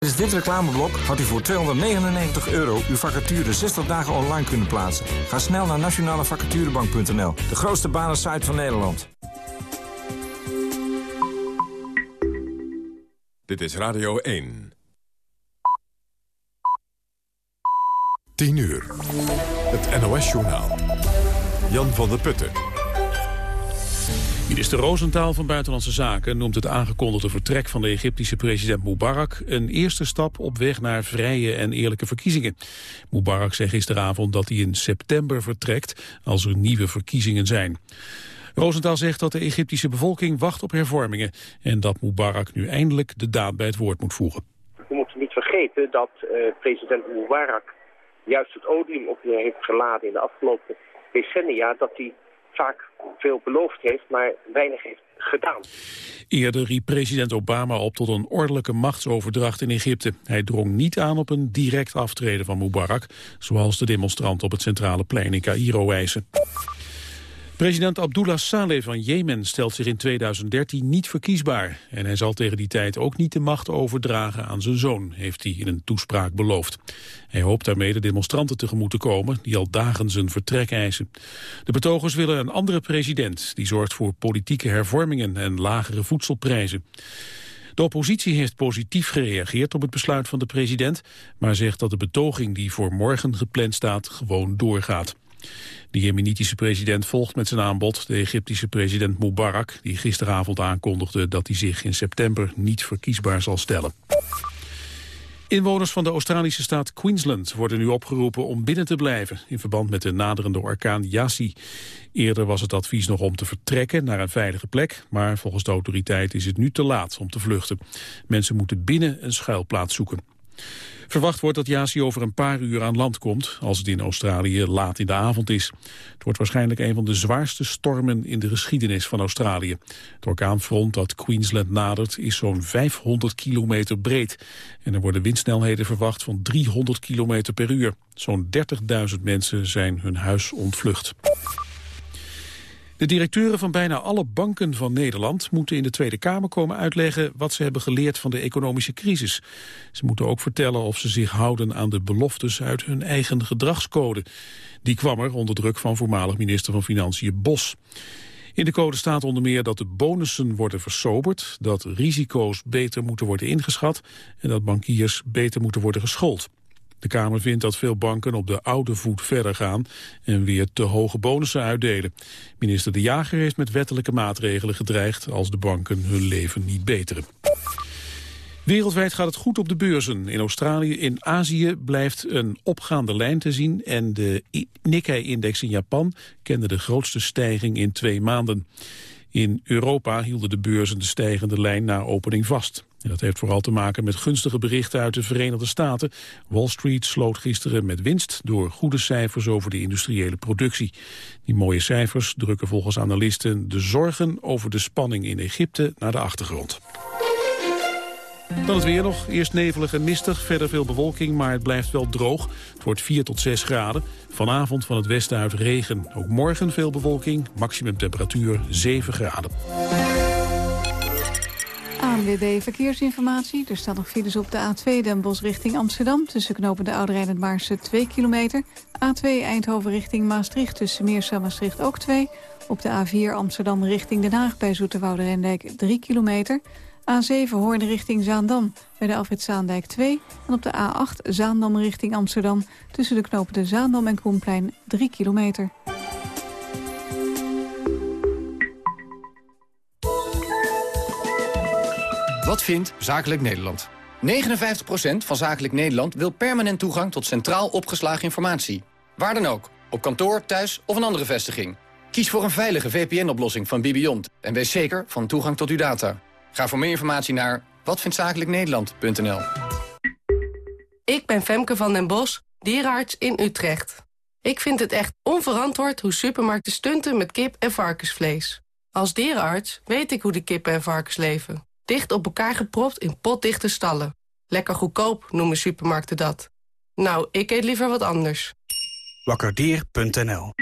Tijdens dit reclameblok had u voor 299 euro uw vacature 60 dagen online kunnen plaatsen. Ga snel naar nationalevacaturebank.nl, de grootste banensite van Nederland. Dit is Radio 1. 10 uur. Het NOS-journaal. Jan van der Putten. Minister Roosentaal van Buitenlandse Zaken noemt het aangekondigde vertrek van de Egyptische president Mubarak een eerste stap op weg naar vrije en eerlijke verkiezingen. Mubarak zei gisteravond dat hij in september vertrekt als er nieuwe verkiezingen zijn. Roosentaal zegt dat de Egyptische bevolking wacht op hervormingen en dat Mubarak nu eindelijk de daad bij het woord moet voegen. We moeten niet vergeten dat uh, president Mubarak juist het odium op heeft geladen in de afgelopen decennia, dat hij vaak veel beloofd heeft, maar weinig heeft gedaan. Eerder riep president Obama op tot een ordelijke machtsoverdracht in Egypte. Hij drong niet aan op een direct aftreden van Mubarak, zoals de demonstranten op het centrale plein in Cairo eisen. President Abdullah Saleh van Jemen stelt zich in 2013 niet verkiesbaar. En hij zal tegen die tijd ook niet de macht overdragen aan zijn zoon, heeft hij in een toespraak beloofd. Hij hoopt daarmee de demonstranten tegemoet te komen die al dagen zijn vertrek eisen. De betogers willen een andere president die zorgt voor politieke hervormingen en lagere voedselprijzen. De oppositie heeft positief gereageerd op het besluit van de president, maar zegt dat de betoging die voor morgen gepland staat gewoon doorgaat. De jemenitische president volgt met zijn aanbod de Egyptische president Mubarak... die gisteravond aankondigde dat hij zich in september niet verkiesbaar zal stellen. Inwoners van de Australische staat Queensland worden nu opgeroepen om binnen te blijven in verband met de naderende orkaan Yasi. Eerder was het advies nog om te vertrekken naar een veilige plek, maar volgens de autoriteit is het nu te laat om te vluchten. Mensen moeten binnen een schuilplaats zoeken. Verwacht wordt dat Yasi over een paar uur aan land komt, als het in Australië laat in de avond is. Het wordt waarschijnlijk een van de zwaarste stormen in de geschiedenis van Australië. Het orkaanfront dat Queensland nadert is zo'n 500 kilometer breed. En er worden windsnelheden verwacht van 300 kilometer per uur. Zo'n 30.000 mensen zijn hun huis ontvlucht. De directeuren van bijna alle banken van Nederland moeten in de Tweede Kamer komen uitleggen wat ze hebben geleerd van de economische crisis. Ze moeten ook vertellen of ze zich houden aan de beloftes uit hun eigen gedragscode. Die kwam er onder druk van voormalig minister van Financiën Bos. In de code staat onder meer dat de bonussen worden versoberd, dat risico's beter moeten worden ingeschat en dat bankiers beter moeten worden geschoold. De Kamer vindt dat veel banken op de oude voet verder gaan en weer te hoge bonussen uitdelen. Minister De Jager heeft met wettelijke maatregelen gedreigd als de banken hun leven niet beteren. Wereldwijd gaat het goed op de beurzen. In Australië, in Azië blijft een opgaande lijn te zien... en de Nikkei-index in Japan kende de grootste stijging in twee maanden. In Europa hielden de beurzen de stijgende lijn na opening vast. Dat heeft vooral te maken met gunstige berichten uit de Verenigde Staten. Wall Street sloot gisteren met winst door goede cijfers over de industriële productie. Die mooie cijfers drukken volgens analisten de zorgen over de spanning in Egypte naar de achtergrond. Dan het weer nog. Eerst nevelig en mistig, verder veel bewolking, maar het blijft wel droog. Het wordt 4 tot 6 graden. Vanavond van het westen uit regen. Ook morgen veel bewolking, maximum temperatuur 7 graden. ANWB Verkeersinformatie. Er staan nog files op de A2 Den Bosch richting Amsterdam... tussen knopen de Oude Rijn en Maarse 2 kilometer. A2 Eindhoven richting Maastricht tussen Meersa en Maastricht ook 2. Op de A4 Amsterdam richting Den Haag bij Zoeterwoude Rijndijk 3 kilometer. A7 Hoorn richting Zaandam bij de Alfred Zaandijk 2. En op de A8 Zaandam richting Amsterdam tussen de knopen de Zaandam en Koenplein 3 kilometer. Wat vindt Zakelijk Nederland? 59% van Zakelijk Nederland wil permanent toegang tot centraal opgeslagen informatie. Waar dan ook, op kantoor, thuis of een andere vestiging. Kies voor een veilige VPN-oplossing van Bibiont en wees zeker van toegang tot uw data. Ga voor meer informatie naar watvindtzakelijknederland.nl Ik ben Femke van den Bos, dierenarts in Utrecht. Ik vind het echt onverantwoord hoe supermarkten stunten met kip en varkensvlees. Als dierenarts weet ik hoe de kippen en varkens leven dicht op elkaar gepropt in potdichte stallen. Lekker goedkoop noemen supermarkten dat. Nou, ik eet liever wat anders. Wakkerdier.nl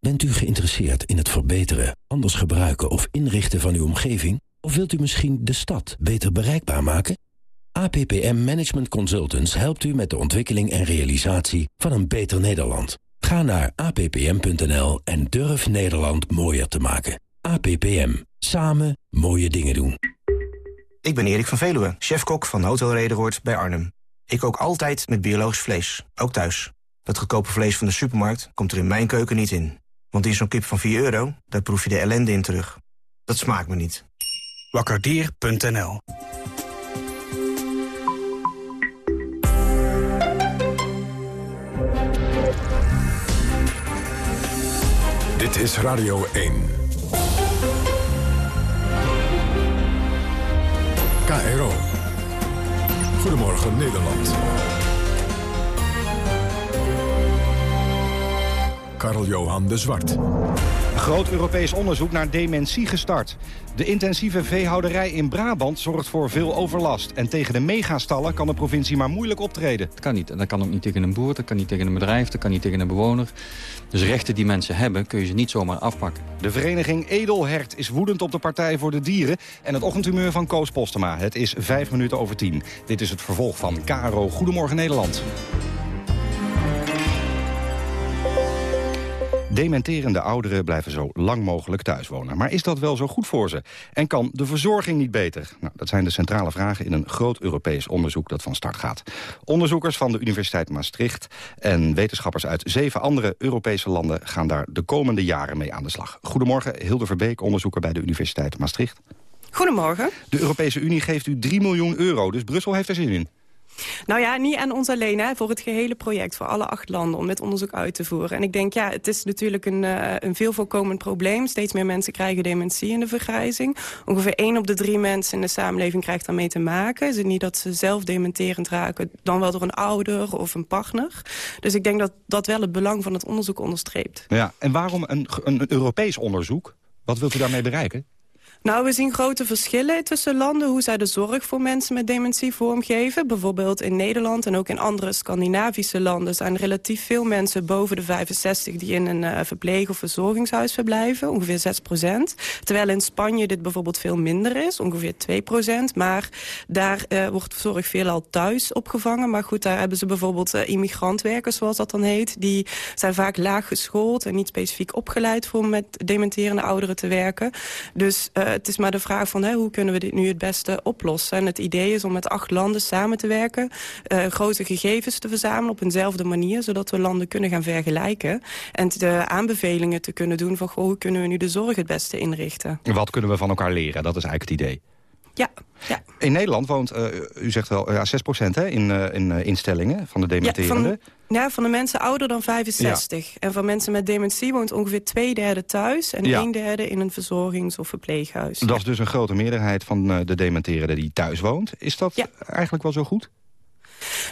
Bent u geïnteresseerd in het verbeteren, anders gebruiken of inrichten van uw omgeving? Of wilt u misschien de stad beter bereikbaar maken? APPM Management Consultants helpt u met de ontwikkeling en realisatie van een beter Nederland. Ga naar appm.nl en durf Nederland mooier te maken. APPM. Samen mooie dingen doen. Ik ben Erik van Veluwe, chefkok van Hotel Rederoord bij Arnhem. Ik kook altijd met biologisch vlees, ook thuis. Dat goedkope vlees van de supermarkt komt er in mijn keuken niet in. Want in zo'n kip van 4 euro, daar proef je de ellende in terug. Dat smaakt me niet. Wakkerdier.nl Dit is Radio 1. Goedemorgen Nederland. Karl-Johan de Zwart. Groot Europees onderzoek naar dementie gestart. De intensieve veehouderij in Brabant zorgt voor veel overlast. En tegen de megastallen kan de provincie maar moeilijk optreden. Het kan niet. En dat kan ook niet tegen een boer, dat kan niet tegen een bedrijf, dat kan niet tegen een bewoner. Dus rechten die mensen hebben, kun je ze niet zomaar afpakken. De vereniging Edelhert is woedend op de Partij voor de Dieren... en het ochtendhumeur van Koos Postema. Het is vijf minuten over tien. Dit is het vervolg van KRO Goedemorgen Nederland. Dementerende ouderen blijven zo lang mogelijk thuis wonen. Maar is dat wel zo goed voor ze? En kan de verzorging niet beter? Nou, dat zijn de centrale vragen in een groot Europees onderzoek dat van start gaat. Onderzoekers van de Universiteit Maastricht en wetenschappers uit zeven andere Europese landen gaan daar de komende jaren mee aan de slag. Goedemorgen, Hilde Verbeek, onderzoeker bij de Universiteit Maastricht. Goedemorgen. De Europese Unie geeft u 3 miljoen euro, dus Brussel heeft er zin in. Nou ja, niet aan ons alleen, hè, voor het gehele project, voor alle acht landen, om dit onderzoek uit te voeren. En ik denk, ja, het is natuurlijk een, uh, een veel voorkomend probleem. Steeds meer mensen krijgen dementie in de vergrijzing. Ongeveer één op de drie mensen in de samenleving krijgt daarmee te maken. Is het niet dat ze zelf dementerend raken, dan wel door een ouder of een partner. Dus ik denk dat dat wel het belang van het onderzoek onderstreept. Ja, en waarom een, een Europees onderzoek? Wat wilt u daarmee bereiken? Nou, we zien grote verschillen tussen landen... hoe zij de zorg voor mensen met dementie vormgeven. Bijvoorbeeld in Nederland en ook in andere Scandinavische landen... zijn relatief veel mensen boven de 65 die in een uh, verpleeg- of verzorgingshuis verblijven. Ongeveer 6 procent. Terwijl in Spanje dit bijvoorbeeld veel minder is. Ongeveer 2 procent. Maar daar uh, wordt zorg veelal thuis opgevangen. Maar goed, daar hebben ze bijvoorbeeld uh, immigrantwerkers, zoals dat dan heet. Die zijn vaak laag geschoold en niet specifiek opgeleid... voor met dementerende ouderen te werken. Dus het is maar de vraag van hè, hoe kunnen we dit nu het beste oplossen. En het idee is om met acht landen samen te werken... Uh, grote gegevens te verzamelen op eenzelfde manier... zodat we landen kunnen gaan vergelijken. En de aanbevelingen te kunnen doen van... Hoe kunnen we nu de zorg het beste inrichten. Wat kunnen we van elkaar leren? Dat is eigenlijk het idee. Ja, ja. In Nederland woont, uh, u zegt wel, ja, 6% hè, in, uh, in uh, instellingen van de dementerende. Ja van, ja, van de mensen ouder dan 65. Ja. En van mensen met dementie woont ongeveer twee derde thuis... en een derde in een verzorgings- of verpleeghuis. Dat is dus een grote meerderheid van de dementerende die thuis woont. Is dat eigenlijk wel zo goed?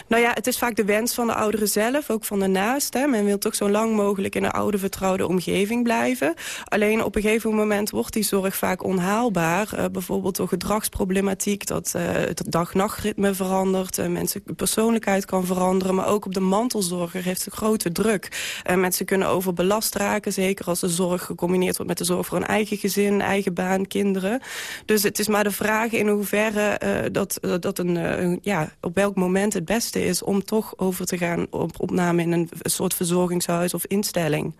Nou ja, het is vaak de wens van de ouderen zelf, ook van de naasten. Men wil toch zo lang mogelijk in een oude vertrouwde omgeving blijven. Alleen op een gegeven moment wordt die zorg vaak onhaalbaar. Uh, bijvoorbeeld door gedragsproblematiek, dat uh, het dag-nachtritme verandert. Uh, mensen persoonlijkheid kan veranderen. Maar ook op de mantelzorger heeft ze grote druk. mensen kunnen overbelast raken, zeker als de zorg gecombineerd wordt met de zorg voor een eigen gezin, eigen baan, kinderen. Dus het is maar de vraag in hoeverre dat, dat een, ja, op welk moment het beste is om toch over te gaan op opname in een soort verzorgingshuis of instelling.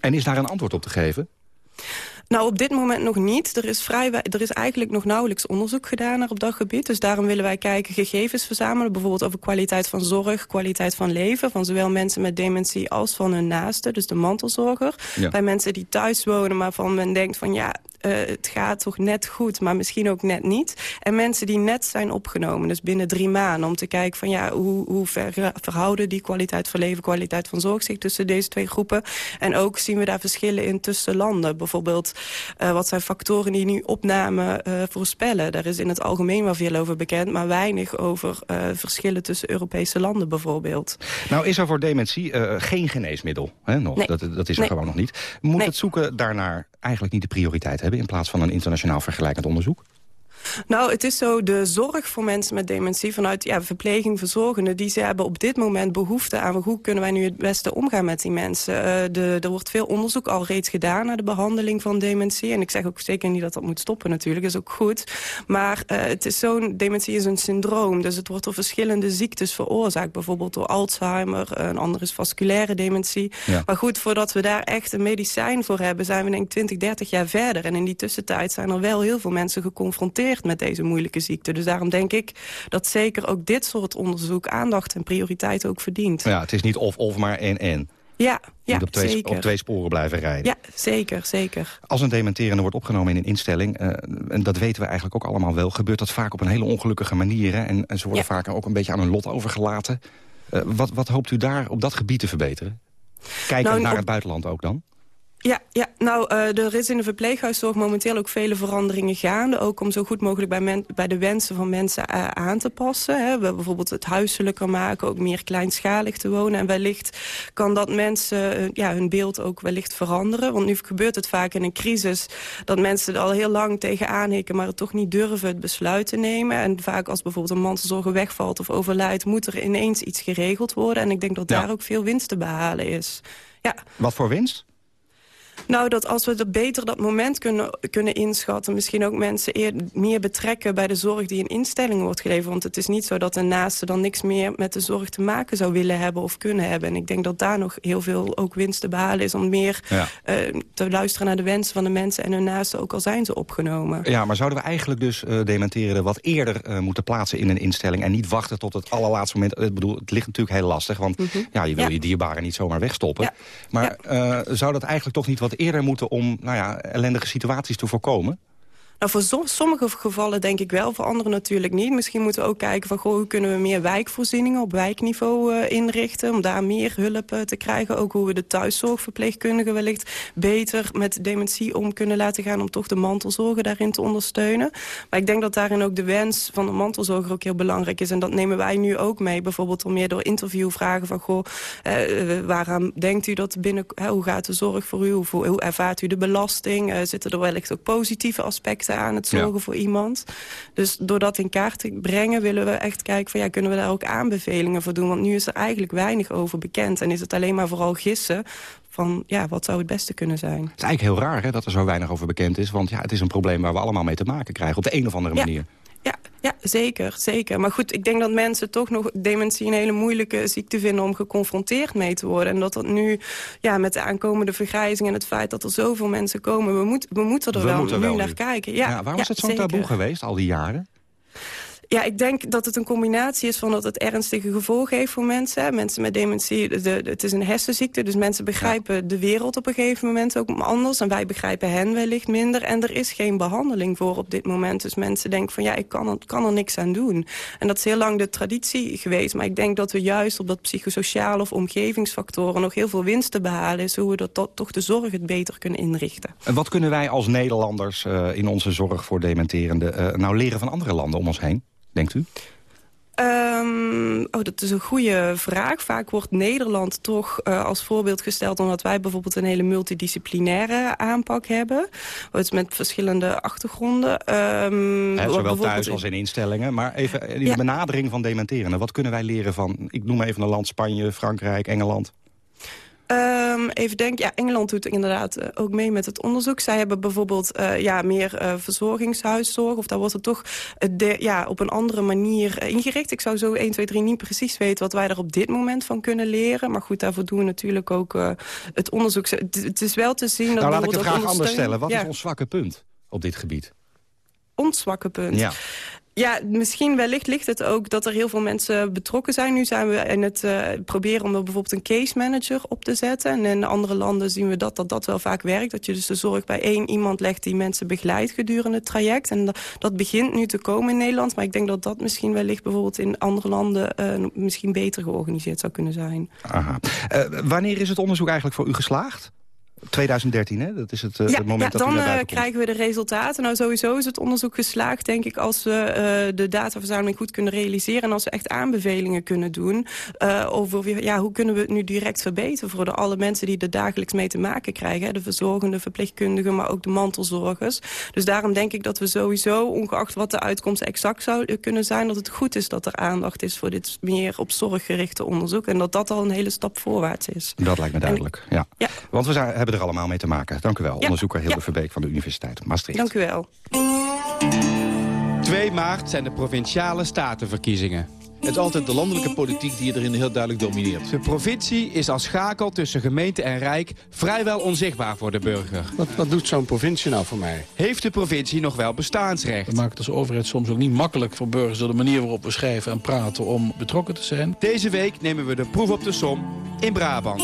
En is daar een antwoord op te geven? Nou, op dit moment nog niet. Er is, vrij, er is eigenlijk nog nauwelijks onderzoek gedaan naar op dat gebied. Dus daarom willen wij kijken, gegevens verzamelen. Bijvoorbeeld over kwaliteit van zorg, kwaliteit van leven... van zowel mensen met dementie als van hun naasten. Dus de mantelzorger. Ja. Bij mensen die thuis wonen, maar van men denkt van... ja, uh, het gaat toch net goed, maar misschien ook net niet. En mensen die net zijn opgenomen, dus binnen drie maanden... om te kijken van ja, hoe, hoe ver, verhouden die kwaliteit van leven... kwaliteit van zorg zich tussen deze twee groepen. En ook zien we daar verschillen in tussen landen. Bijvoorbeeld, uh, wat zijn factoren die nu opname uh, voorspellen? Daar is in het algemeen wel veel over bekend... maar weinig over verschillen tussen Europese landen bijvoorbeeld. Nou is er voor dementie geen geneesmiddel, hè, nog. Nee. Dat, dat is er nee. gewoon nog niet. Moet nee. het zoeken daarnaar eigenlijk niet de prioriteit hebben... in plaats van een internationaal vergelijkend onderzoek? Nou, het is zo, de zorg voor mensen met dementie... vanuit ja, verpleging, verzorgenden... die ze hebben op dit moment behoefte aan... hoe kunnen wij nu het beste omgaan met die mensen. Uh, de, er wordt veel onderzoek al reeds gedaan... naar de behandeling van dementie. En ik zeg ook zeker niet dat dat moet stoppen natuurlijk. Dat is ook goed. Maar uh, het is zo'n dementie is een syndroom. Dus het wordt door verschillende ziektes veroorzaakt. Bijvoorbeeld door Alzheimer. Een ander is vasculaire dementie. Ja. Maar goed, voordat we daar echt een medicijn voor hebben... zijn we denk ik 20, 30 jaar verder. En in die tussentijd zijn er wel heel veel mensen geconfronteerd met deze moeilijke ziekte. Dus daarom denk ik dat zeker ook dit soort onderzoek aandacht en prioriteit ook verdient. Ja, het is niet of-of, maar en-en. Ja, ja op twee, zeker. op twee sporen blijven rijden. Ja, zeker, zeker. Als een dementerende wordt opgenomen in een instelling... Uh, en dat weten we eigenlijk ook allemaal wel... gebeurt dat vaak op een hele ongelukkige manier. Hè? En, en, ze worden ja. vaak ook een beetje aan hun lot overgelaten. Uh, wat, wat hoopt u daar op dat gebied te verbeteren? Kijken nou, naar op... het buitenland ook dan? Ja, ja nou, uh, er is in de verpleeghuiszorg momenteel ook vele veranderingen gaande. Ook om zo goed mogelijk bij, men, bij de wensen van mensen uh, aan te passen. Hè. We bijvoorbeeld het huiselijker maken, ook meer kleinschalig te wonen. En wellicht kan dat mensen uh, ja, hun beeld ook wellicht veranderen. Want nu gebeurt het vaak in een crisis dat mensen er al heel lang tegenaan hikken... maar het toch niet durven het besluit te nemen. En vaak als bijvoorbeeld een mantelzorger wegvalt of overlijdt... moet er ineens iets geregeld worden. En ik denk dat ja. daar ook veel winst te behalen is. Ja. Wat voor winst? Nou, dat als we er beter dat moment kunnen, kunnen inschatten... misschien ook mensen eer, meer betrekken bij de zorg die in instellingen wordt geleverd. Want het is niet zo dat een naaste dan niks meer met de zorg te maken zou willen hebben of kunnen hebben. En ik denk dat daar nog heel veel ook winst te behalen is... om meer ja. uh, te luisteren naar de wensen van de mensen en hun naasten... ook al zijn ze opgenomen. Ja, maar zouden we eigenlijk dus uh, dementeren wat eerder uh, moeten plaatsen in een instelling... en niet wachten tot het allerlaatste moment? Ik bedoel, het ligt natuurlijk heel lastig, want mm -hmm. ja, je wil ja. je dierbaren niet zomaar wegstoppen. Ja. Maar zou dat eigenlijk toch niet wat eerder moeten om nou ja, ellendige situaties te voorkomen? Voor sommige gevallen denk ik wel, voor anderen natuurlijk niet. Misschien moeten we ook kijken van goh, hoe kunnen we meer wijkvoorzieningen op wijkniveau uh, inrichten. Om daar meer hulp uh, te krijgen. Ook hoe we de thuiszorgverpleegkundigen wellicht beter met dementie om kunnen laten gaan. Om toch de mantelzorger daarin te ondersteunen. Maar ik denk dat daarin ook de wens van de mantelzorger ook heel belangrijk is. En dat nemen wij nu ook mee. Bijvoorbeeld om meer door interviewvragen van goh, uh, waaraan denkt u dat binnen, hoe gaat de zorg voor u? Hoe ervaart u de belasting? zitten er wellicht ook positieve aspecten aan het zorgen ja. voor iemand. Dus door dat in kaart te brengen willen we echt kijken... van ja, kunnen we daar ook aanbevelingen voor doen? Want nu is er eigenlijk weinig over bekend. En is het alleen maar vooral gissen van ja, wat zou het beste kunnen zijn. Het is eigenlijk heel raar hè, dat er zo weinig over bekend is. Want ja, het is een probleem waar we allemaal mee te maken krijgen. Op de een of andere manier. Ja, ja, zeker, zeker. Maar goed, ik denk dat mensen toch nog dementie een hele moeilijke ziekte vinden om geconfronteerd mee te worden. En dat dat nu, ja, met de aankomende vergrijzing en het feit dat er zoveel mensen komen, we, moet, we moeten er we wel moeten nu wel naar nu. kijken. Ja, ja waarom is het zo'n taboe geweest al die jaren? Ja, ik denk dat het een combinatie is van dat het ernstige gevolgen heeft voor mensen. Mensen met dementie, de, de, het is een hersenziekte, dus mensen begrijpen ja. de wereld op een gegeven moment ook anders. En wij begrijpen hen wellicht minder. En er is geen behandeling voor op dit moment. Dus mensen denken van ja, ik kan er, kan er niks aan doen. En dat is heel lang de traditie geweest. Maar ik denk dat we juist op dat psychosociale of omgevingsfactoren nog heel veel winst te behalen is. Hoe we dat, dat toch de zorg het beter kunnen inrichten. En wat kunnen wij als Nederlanders uh, in onze zorg voor dementerenden uh, nou leren van andere landen om ons heen? Denkt u? Um, oh, dat is een goede vraag. Vaak wordt Nederland toch uh, als voorbeeld gesteld... omdat wij bijvoorbeeld een hele multidisciplinaire aanpak hebben. Met verschillende achtergronden. Um, He, zowel thuis als in instellingen. Maar even in de ja. benadering van dementeren. Wat kunnen wij leren van, ik noem even een land, Spanje, Frankrijk, Engeland? Um, even denken, ja, Engeland doet inderdaad uh, ook mee met het onderzoek. Zij hebben bijvoorbeeld uh, ja, meer uh, verzorgingshuiszorg. Of daar wordt het toch de, ja, op een andere manier ingericht. Ik zou zo 1, 2, 3 niet precies weten wat wij er op dit moment van kunnen leren. Maar goed, daarvoor doen we natuurlijk ook het onderzoek. Het, is wel te zien... Dat nou, laat ik het graag anders stellen. Wat ja. is ons zwakke punt op dit gebied? Ons zwakke punt? Ja. Ja, misschien wellicht ligt het ook dat er heel veel mensen betrokken zijn. Nu zijn we in het uh, proberen om er bijvoorbeeld een case manager op te zetten. En in andere landen zien we dat, dat dat wel vaak werkt. Dat je dus de zorg bij één iemand legt die mensen begeleidt gedurende het traject. En dat, dat begint nu te komen in Nederland. Maar ik denk dat dat misschien wellicht bijvoorbeeld in andere landen uh, misschien beter georganiseerd zou kunnen zijn. Aha. Uh, wanneer is het onderzoek eigenlijk voor u geslaagd? 2013, hè? Dat is het, uh, ja, het moment ja, dat dan uh, krijgen we de resultaten. Nou, sowieso is het onderzoek geslaagd, denk ik... als we uh, de dataverzameling goed kunnen realiseren... en als we echt aanbevelingen kunnen doen... over ja, hoe kunnen we het nu direct verbeteren... voor de, alle mensen die er dagelijks mee te maken krijgen. Hè? De verzorgende, verpleegkundigen, maar ook de mantelzorgers. Dus daarom denk ik dat we sowieso, ongeacht wat de uitkomst exact zou kunnen zijn... dat het goed is dat er aandacht is voor dit meer op zorg gerichte onderzoek... en dat dat al een hele stap voorwaarts is. Dat lijkt me duidelijk, ja. ja. Want we zijn, hebben er allemaal mee te maken. Dank u wel, ja. onderzoeker Hilde ja. Verbeek van de Universiteit Maastricht. Dank u wel. 2 maart zijn de provinciale statenverkiezingen. Het is altijd de landelijke politiek die erin heel duidelijk domineert. De provincie is als schakel tussen gemeente en rijk vrijwel onzichtbaar voor de burger. Wat, wat doet zo'n provincie nou voor mij? Heeft de provincie nog wel bestaansrecht? We maken het als overheid soms ook niet makkelijk voor burgers... door de manier waarop we schrijven en praten om betrokken te zijn. Deze week nemen we de proef op de som in Brabant.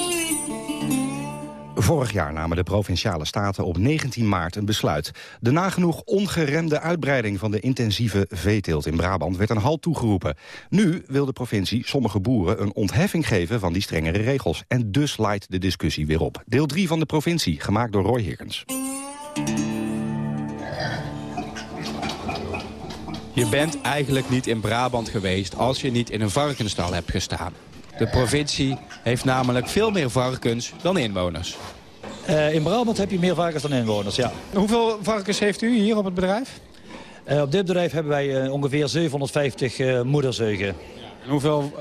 Vorig jaar namen de Provinciale Staten op 19 maart een besluit. De nagenoeg ongeremde uitbreiding van de intensieve veeteelt in Brabant werd een halt toegeroepen. Nu wil de provincie sommige boeren een ontheffing geven van die strengere regels. En dus leidt de discussie weer op. Deel 3 van de provincie, gemaakt door Roy Higgins. Je bent eigenlijk niet in Brabant geweest als je niet in een varkenstal hebt gestaan. De provincie heeft namelijk veel meer varkens dan inwoners. Uh, in Brabant heb je meer varkens dan inwoners, ja. Hoeveel varkens heeft u hier op het bedrijf? Uh, op dit bedrijf hebben wij uh, ongeveer 750 moederzeugen. En hoeveel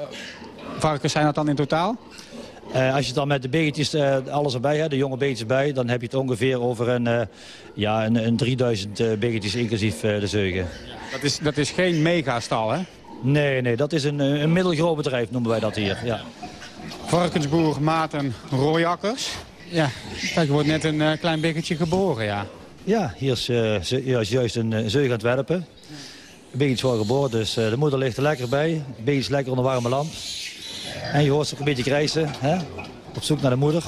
varkens zijn dat dan in totaal? als je dan met de begetjes alles erbij hebt, de jonge begetjes bij... dan heb je het ongeveer over een, ja, een, een 3000 begetjes inclusief de zeugen. Dat is, dat is geen megastal, hè? Nee, nee, dat is een, een middelgroot bedrijf, noemen wij dat hier. Ja. Varkensboer Maarten Royakkers. Ja, kijk, er wordt net een uh, klein biggetje geboren, ja. Ja, hier is, uh, is juist een uh, zeug aan het werpen. Een beetje wordt geboren, dus de moeder ligt er lekker bij. Een beetje lekker onder warme lamp. En je hoort ze ook een beetje krijsen, hè? op zoek naar de moeder.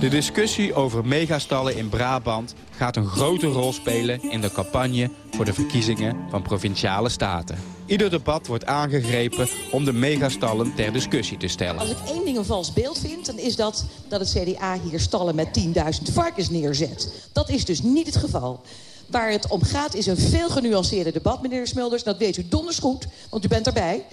De discussie over megastallen in Brabant gaat een grote rol spelen in de campagne voor de verkiezingen van Provinciale Staten. Ieder debat wordt aangegrepen om de megastallen ter discussie te stellen. Als ik één ding een vals beeld vind, dan is dat dat het CDA hier stallen met 10.000 varkens neerzet. Dat is dus niet het geval. Waar het om gaat is een veel genuanceerder debat, meneer Smulders. Dat weet u donders goed, want u bent erbij.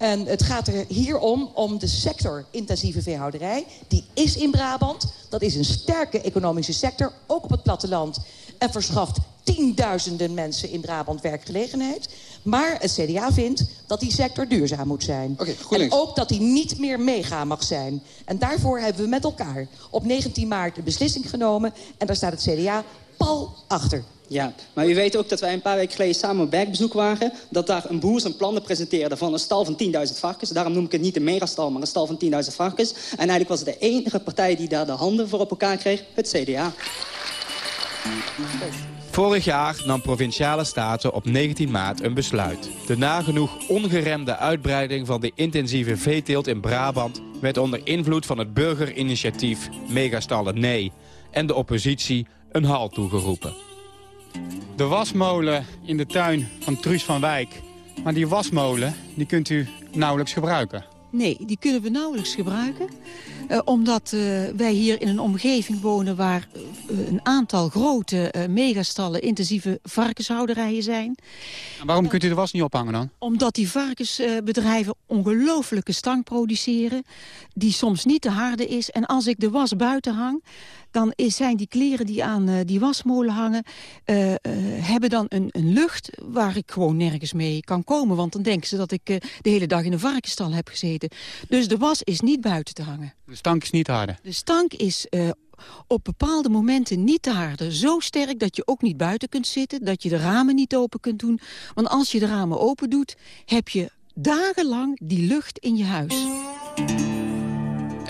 En het gaat er hier om, om de sector intensieve veehouderij. Die is in Brabant. Dat is een sterke economische sector, ook op het platteland. En verschaft tienduizenden mensen in Brabant werkgelegenheid. Maar het CDA vindt dat die sector duurzaam moet zijn. Okay, en ook dat die niet meer mega mag zijn. En daarvoor hebben we met elkaar op 19 maart een beslissing genomen. En daar staat het CDA pal achter. Ja, maar u weet ook dat wij een paar weken geleden samen op werkbezoek waren... dat daar een boer zijn plannen presenteerde van een stal van 10.000 varkens. Daarom noem ik het niet een megastal, maar een stal van 10.000 varkens. En eigenlijk was de enige partij die daar de handen voor op elkaar kreeg, het CDA. Vorig jaar nam Provinciale Staten op 19 maart een besluit. De nagenoeg ongeremde uitbreiding van de intensieve veeteelt in Brabant... werd onder invloed van het burgerinitiatief Megastallen Nee... en de oppositie een halt toegeroepen. De wasmolen in de tuin van Truus van Wijk. Maar die wasmolen die kunt u nauwelijks gebruiken. Nee, die kunnen we nauwelijks gebruiken. Uh, omdat uh, wij hier in een omgeving wonen waar uh, een aantal grote megastallen intensieve varkenshouderijen zijn. En waarom kunt u de was niet ophangen dan? Omdat die varkensbedrijven ongelooflijke stank produceren. Die soms niet te harde is. En als ik de was buiten hang, dan is, zijn die kleren die aan uh, die wasmolen hangen... Uh, uh, hebben dan een, een, lucht waar ik gewoon nergens mee kan komen. Want dan denken ze dat ik de hele dag in een varkenstal heb gezeten. Dus de was is niet buiten te hangen. De stank is niet harder? De stank is op bepaalde momenten niet te harder. Zo sterk dat je ook niet buiten kunt zitten. Dat je de ramen niet open kunt doen. Want als je de ramen open doet, heb je dagenlang die lucht in je huis.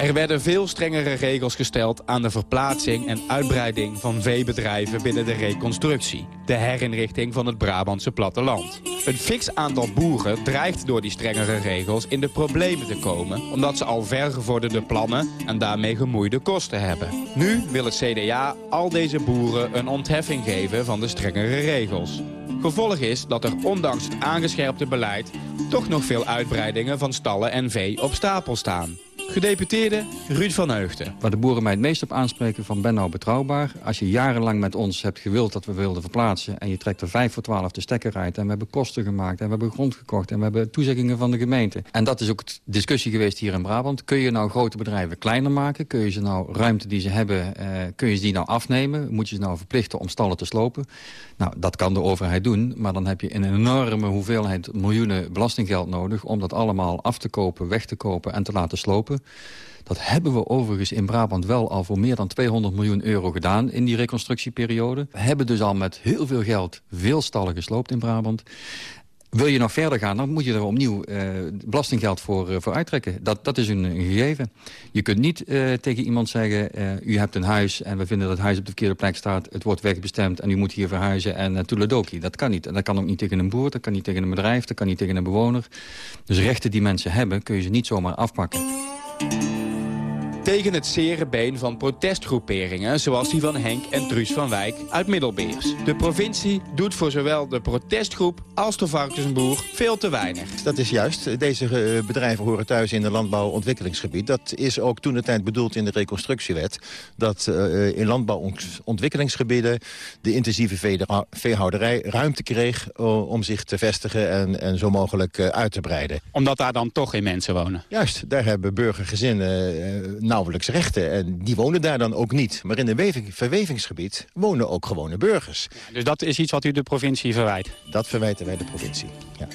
Er werden veel strengere regels gesteld aan de verplaatsing en uitbreiding van veebedrijven binnen de reconstructie. De herinrichting van het Brabantse platteland. Een fix aantal boeren dreigt door die strengere regels in de problemen te komen... omdat ze al vergevorderde plannen en daarmee gemoeide kosten hebben. Nu wil het CDA al deze boeren een ontheffing geven van de strengere regels. Gevolg is dat er ondanks het aangescherpte beleid... toch nog veel uitbreidingen van stallen en vee op stapel staan. Gedeputeerde Ruud van Heugden. Waar de boeren mij het meest op aanspreken van ben nou betrouwbaar. Als je jarenlang met ons hebt gewild dat we wilden verplaatsen... en je trekt er 5 voor 12 de stekker uit... en we hebben kosten gemaakt en we hebben grond gekocht... en we hebben toezeggingen van de gemeente. En dat is ook discussie geweest hier in Brabant. Kun je nou grote bedrijven kleiner maken? Kun je ze nou ruimte die ze hebben, eh, kun je ze die nou afnemen? Moet je ze nou verplichten om stallen te slopen? Nou, dat kan de overheid doen, maar dan heb je een enorme hoeveelheid miljoenen belastinggeld nodig... om dat allemaal af te kopen, weg te kopen en te laten slopen. Dat hebben we overigens in Brabant wel al voor meer dan 200 miljoen euro gedaan in die reconstructieperiode. We hebben dus al met heel veel geld veel stallen gesloopt in Brabant. Wil je nog verder gaan, dan moet je er opnieuw uh, belastinggeld voor, uh, voor uittrekken. Dat, dat is een, een gegeven. Je kunt niet tegen iemand zeggen, u hebt een huis... en we vinden dat het huis op de verkeerde plek staat... het wordt wegbestemd en u moet hier verhuizen en uh. Dat kan niet. En dat kan ook niet tegen een boer, dat kan niet tegen een bedrijf... dat kan niet tegen een bewoner. Dus rechten die mensen hebben, kun je ze niet zomaar afpakken tegen het zere been van protestgroeperingen... zoals die van Henk en Truus van Wijk uit Middelbeers. De provincie doet voor zowel de protestgroep als de varkensboer veel te weinig. Dat is juist. Deze eh, bedrijven horen thuis in het landbouwontwikkelingsgebied. Dat is ook toen de tijd bedoeld in de reconstructiewet... dat uh, in landbouwontwikkelingsgebieden de intensieve veehouderij ruimte kreeg... Uh, om zich te vestigen en, en zo mogelijk uit te breiden. Omdat daar dan toch geen mensen wonen? Juist, daar hebben burgergezinnen nauwelijks rechten. En die wonen daar dan ook niet. Maar in een verwevingsgebied wonen ook gewone burgers. Dus dat is iets wat u de provincie verwijt? Dat verwijten wij de provincie, ja.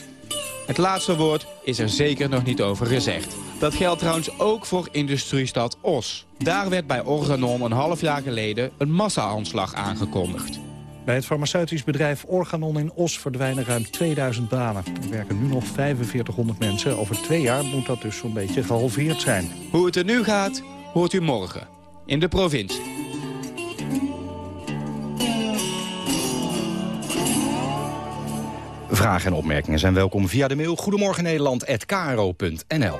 Het laatste woord is er zeker nog niet over gezegd. Dat geldt trouwens ook voor industriestad Os. Daar werd bij Organon een half jaar geleden een massa-aanslag aangekondigd. Bij het farmaceutisch bedrijf Organon in Os verdwijnen ruim 2000 banen. Er werken nu nog 4500 mensen. Over twee jaar moet dat dus zo'n beetje gehalveerd zijn. Hoe het er nu gaat, hoort u morgen. In de provincie. Vragen en opmerkingen zijn welkom via de mail Goedemorgen Nederland@kro.nl.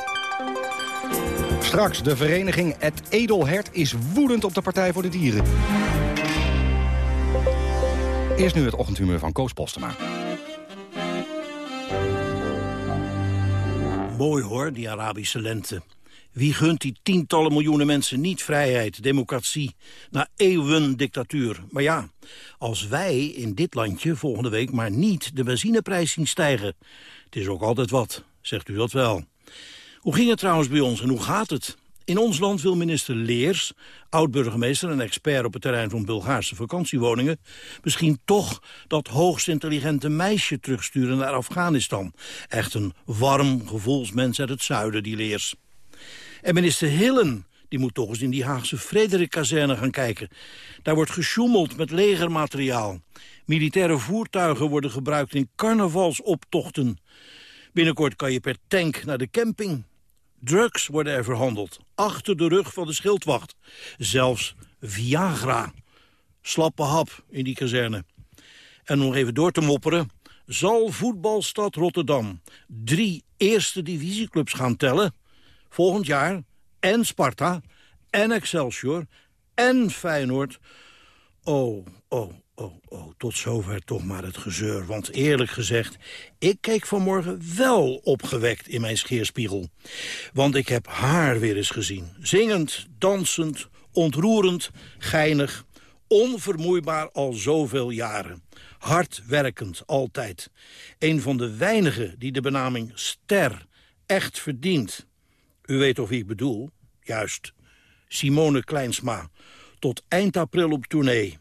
Straks, de vereniging Het Edelhert is woedend op de Partij voor de Dieren. Eerst nu het ochtendhumeur van Koos Postema. Mooi hoor, die Arabische lente. Wie gunt die tientallen miljoenen mensen niet vrijheid, democratie, na eeuwen dictatuur? Maar ja, als wij in dit landje volgende week maar niet de benzineprijs zien stijgen. Het is ook altijd wat, zegt u dat wel. Hoe ging het trouwens bij ons en hoe gaat het? In ons land wil minister Leers, oud-burgemeester en expert op het terrein van Bulgaarse vakantiewoningen, misschien toch dat hoogst intelligente meisje terugsturen naar Afghanistan. Echt een warm gevoelsmens uit het zuiden, die Leers. En minister Hillen, die moet toch eens in die Haagse Frederik-kazerne gaan kijken. Daar wordt gesjoemeld met legermateriaal. Militaire voertuigen worden gebruikt in carnavalsoptochten. Binnenkort kan je per tank naar de camping. Drugs worden er verhandeld, achter de rug van de schildwacht. Zelfs Viagra. Slappe hap in die kazerne. En om even door te mopperen... zal voetbalstad Rotterdam drie eerste divisieclubs gaan tellen... volgend jaar en Sparta en Excelsior en Feyenoord... Oh, oh, oh, oh, tot zover toch maar het gezeur. Want eerlijk gezegd, ik keek vanmorgen wel opgewekt in mijn scheerspiegel. Want ik heb haar weer eens gezien. Zingend, dansend, ontroerend, geinig, onvermoeibaar al zoveel jaren. Hardwerkend, altijd. Een van de weinigen die de benaming ster echt verdient. U weet toch wie ik bedoel? Juist, Simone Kleinsma. Tot eind april op tournee.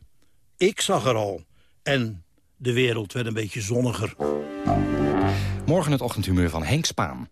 Ik zag er al. En de wereld werd een beetje zonniger. Morgen het ochtendhumeur van Henk Spaan.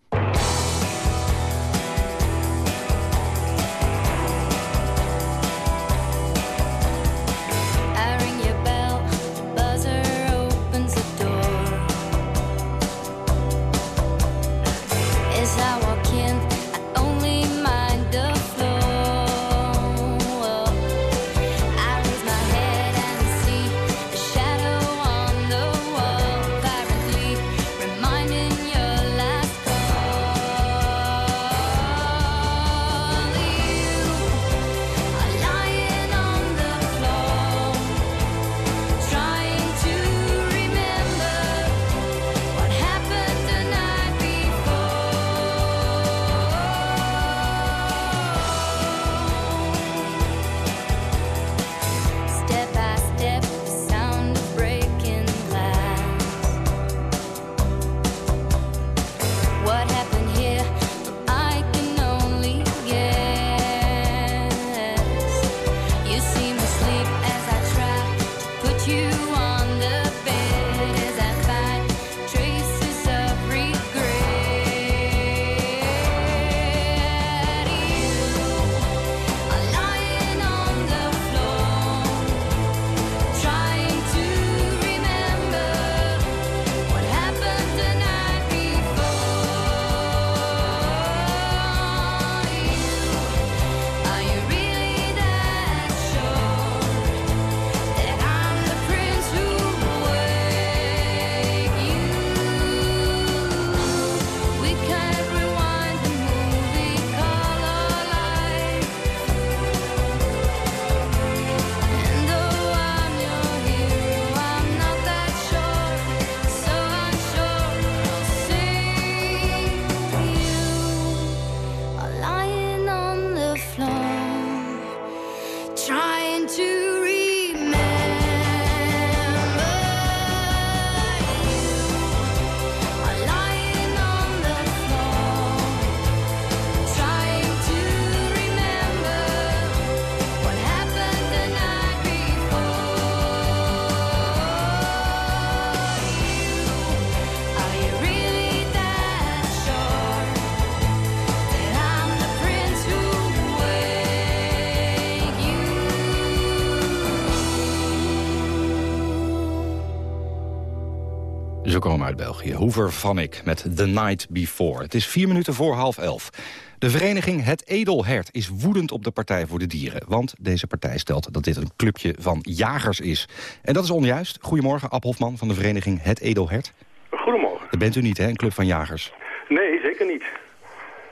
Komen uit België. Hoever van ik met The Night Before. Het is vier minuten voor half elf. De vereniging Het Edelhert is woedend op de Partij voor de Dieren. Want deze partij stelt dat dit een clubje van jagers is. En dat is onjuist. Goedemorgen, Ab Hofman van de vereniging Het Edelhert. Goedemorgen. Dat bent u niet, hè, een club van jagers? Nee, zeker niet.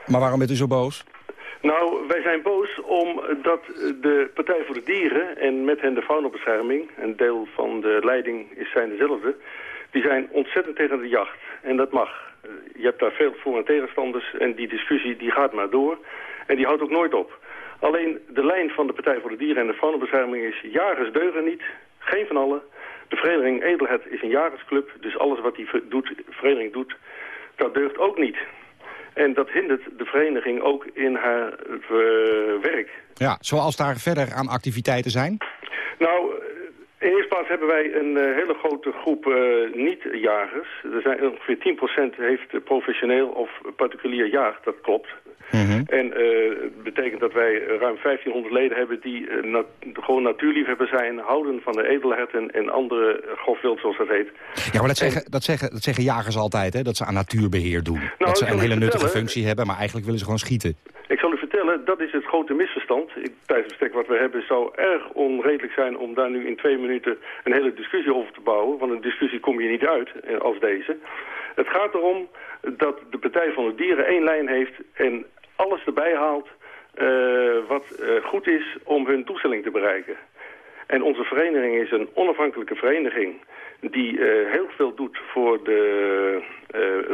Maar waarom bent u zo boos? Nou, wij zijn boos omdat de Partij voor de Dieren en met hen de faunabescherming... een deel van de leiding is zijn dezelfde... die zijn ontzettend tegen de jacht. En dat mag. Je hebt daar veel voor- en tegenstanders en die discussie die gaat maar door. En die houdt ook nooit op. Alleen de lijn van de Partij voor de Dieren en de faunabescherming is... jagers deugen niet, geen van allen. De vereniging Edelheid is een jagersclub, dus alles wat die doet, vereniging doet, dat deugt ook niet. En dat hindert de vereniging ook in haar uh, werk. Ja, zoals daar verder aan activiteiten zijn? Nou, in eerste plaats hebben wij een uh, hele grote groep uh, niet-jagers. Er zijn ongeveer 10% heeft professioneel of particulier jaagd, dat klopt. Mm -hmm. En het betekent dat wij ruim 1500 leden hebben die nat gewoon natuurliefhebber zijn, houden van de edelherten en andere grofwild zoals dat heet. Ja, maar dat zeggen, dat zeggen, dat zeggen jagers altijd, hè? dat ze aan natuurbeheer doen. Nou, dat ze een hele nuttige functie hebben, maar eigenlijk willen ze gewoon schieten. Ik zal vertellen, dat is het grote misverstand. Ik, tijdsbestek wat we hebben zou erg onredelijk zijn om daar nu in twee minuten een hele discussie over te bouwen. Want een discussie kom je niet uit als deze. Het gaat erom dat de Partij van de Dieren één lijn heeft en alles erbij haalt uh, wat uh, goed is om hun doelstelling te bereiken. En onze vereniging is een onafhankelijke vereniging die heel veel doet voor, de,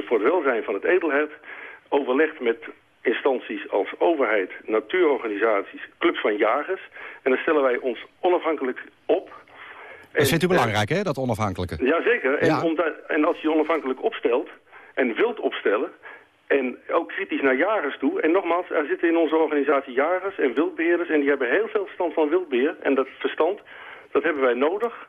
voor het welzijn van het edelhert. Overlegt met instanties als overheid, natuurorganisaties, clubs van jagers. En dan stellen wij ons onafhankelijk op. Dat vindt u belangrijk, hè, dat onafhankelijke? Jazeker. En, ja. omdat, en als je onafhankelijk opstelt en wilt opstellen... en ook kritisch naar jagers toe... en nogmaals, er zitten in onze organisatie jagers en wildbeheerders... en die hebben heel veel verstand van wildbeheer. En dat verstand, dat hebben wij nodig...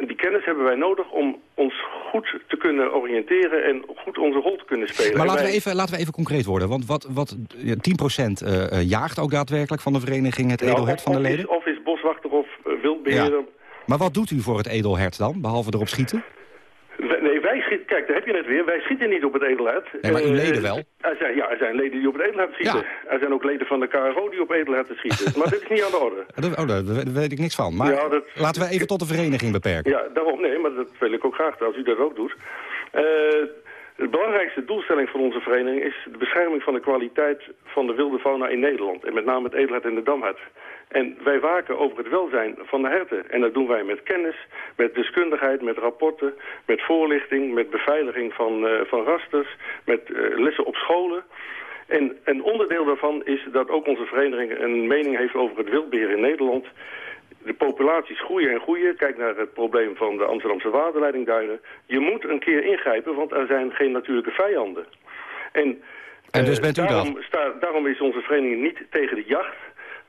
Die kennis hebben wij nodig om ons goed te kunnen oriënteren en goed onze rol te kunnen spelen. Maar laten, wij... we even, laten we even concreet worden. Want wat, wat, 10% uh, jaagt ook daadwerkelijk van de vereniging het nou, edelhert van de leden? Is, of is boswachter of uh, wildbeheerder. Ja. Maar wat doet u voor het edelhert dan, behalve erop schieten? Nee, wij schieten, kijk, daar heb je het weer. Wij schieten niet op het edelhert. Nee, maar uw leden wel? Er zijn, ja, er zijn leden die op het edelhert schieten. Ja. Er zijn ook leden van de KRO die op edelherten schieten. maar dit is niet aan de orde. Oh, daar weet ik niks van. Maar ja, dat, laten we even tot de vereniging beperken. Ja, daarom, nee, maar dat wil ik ook graag als u dat ook doet. Uh, de belangrijkste doelstelling van onze vereniging is de bescherming van de kwaliteit van de wilde fauna in Nederland. En met name het edelhert en de damhert. En wij waken over het welzijn van de herten. En dat doen wij met kennis, met deskundigheid, met rapporten, met voorlichting, met beveiliging van, uh, van rasters, met uh, lessen op scholen. En een onderdeel daarvan is dat ook onze vereniging een mening heeft over het wildbeheer in Nederland. De populaties groeien en groeien. Kijk naar het probleem van de Amsterdamse waterleidingduinen. Je moet een keer ingrijpen, want er zijn geen natuurlijke vijanden. En, en dus bent u daarom, sta, daarom is onze vereniging niet tegen de jacht.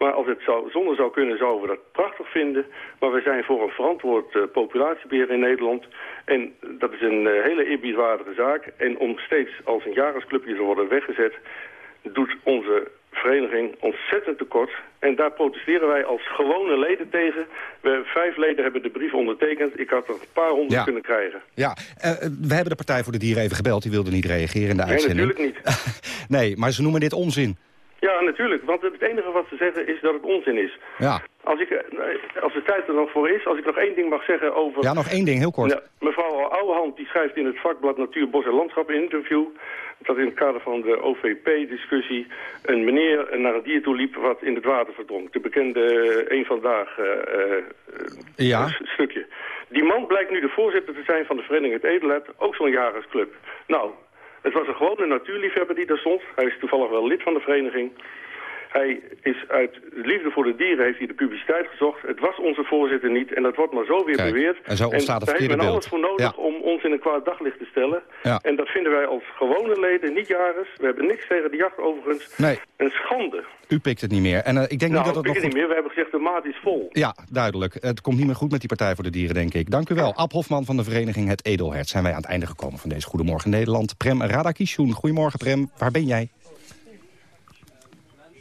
Maar als het zou, zonder zou kunnen, zouden we dat prachtig vinden. Maar we zijn voor een verantwoord uh, populatiebeheer in Nederland. En dat is een uh, hele eerbiedwaardige zaak. En om steeds als een jagersclubje te worden weggezet... doet onze vereniging ontzettend tekort. En daar protesteren wij als gewone leden tegen. We vijf leden hebben de brief ondertekend. Ik had er een paar honderd ja. kunnen krijgen. Ja, uh, we hebben de Partij voor de Dieren even gebeld. Die wilde niet reageren in de nee, uitzending. natuurlijk niet. nee, maar ze noemen dit onzin. Ja, natuurlijk. Want het enige wat ze zeggen is dat het onzin is. Ja. Als, ik, als de tijd er nog voor is, als ik nog één ding mag zeggen over... Ja, nog één ding, heel kort. Ja, mevrouw Ouwehand die schrijft in het vakblad Natuur, Bos en Landschap interview... dat in het kader van de OVP-discussie een meneer naar een dier toe liep wat in het water verdronk. De bekende een vandaag uh, uh, ja. stukje. Die man blijkt nu de voorzitter te zijn van de Vereniging Het Edelhet, ook zo'n jagersclub. Nou, het was een gewone natuurliefhebber die daar stond. Hij is toevallig wel lid van de vereniging. Hij is uit liefde voor de dieren heeft hij de publiciteit gezocht. Het was onze voorzitter niet en dat wordt maar zo weer Kijk, beweerd. En zo ontstaat daar heeft verkeerde beeld. alles voor nodig Ja. om ons in een kwaad daglicht te stellen. Ja. En dat vinden wij als gewone leden, niet jagers. We hebben niks tegen de jacht overigens. Nee. Een schande. U pikt het niet meer. En uh, ik denk nou, niet dat het ik nog het goed... niet meer. We hebben gezegd de maat is vol. Ja, duidelijk. Het komt niet meer goed met die Partij voor de Dieren, denk ik. Dank u wel. Ab Hofman van de vereniging Het Edelhert. Zijn wij aan het einde gekomen van deze Goedemorgen Nederland. Prem Radakishun. Goedemorgen, Prem. Waar ben jij?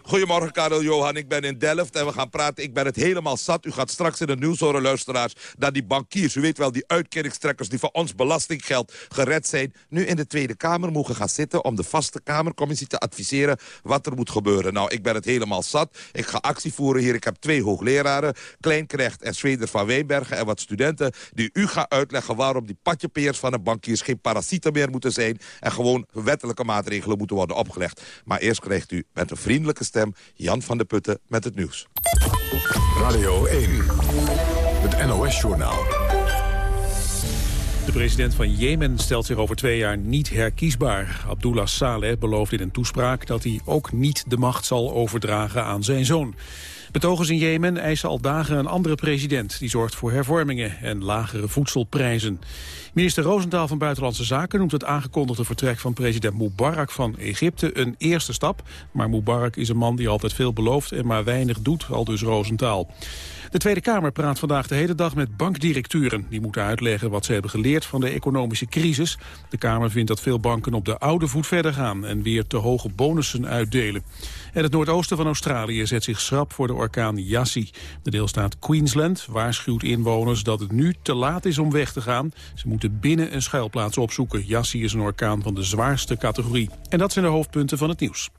Goedemorgen, Karel Johan. Ik ben in Delft en we gaan praten. Ik ben het helemaal zat. U gaat straks in het nieuws horen, luisteraars... dat die bankiers, u weet wel, die uitkeringstrekkers... die van ons belastinggeld gered zijn... nu in de Tweede Kamer mogen gaan zitten... om de vaste Kamercommissie te adviseren wat er moet gebeuren. Nou, ik ben het helemaal zat. Ik ga actie voeren hier. Ik heb twee hoogleraren, Kleinkrecht en Zweder van Wijnbergen... en wat studenten die u gaan uitleggen... waarom die patjepeers van de bankiers geen parasieten meer moeten zijn... en gewoon wettelijke maatregelen moeten worden opgelegd. Maar eerst krijgt u met een vriendelijke stem Jan van der Putten met het nieuws. Radio 1, het NOS-journaal. De president van Jemen stelt zich over twee jaar niet herkiesbaar. Abdullah Saleh belooft in een toespraak dat hij ook niet de macht zal overdragen aan zijn zoon. Betogers in Jemen eisen al dagen een andere president. Die zorgt voor hervormingen en lagere voedselprijzen. Minister Roosentaal van Buitenlandse Zaken noemt het aangekondigde vertrek van president Mubarak van Egypte een eerste stap. Maar Mubarak is een man die altijd veel belooft en maar weinig doet, al dus Roosentaal. De Tweede Kamer praat vandaag de hele dag met bankdirecteuren. Die moeten uitleggen wat ze hebben geleerd van de economische crisis. De Kamer vindt dat veel banken op de oude voet verder gaan... en weer te hoge bonussen uitdelen. En het noordoosten van Australië zet zich schrap voor de orkaan Yassi. De deelstaat Queensland waarschuwt inwoners dat het nu te laat is om weg te gaan. Ze moeten binnen een schuilplaats opzoeken. Yassi is een orkaan van de zwaarste categorie. En dat zijn de hoofdpunten van het nieuws.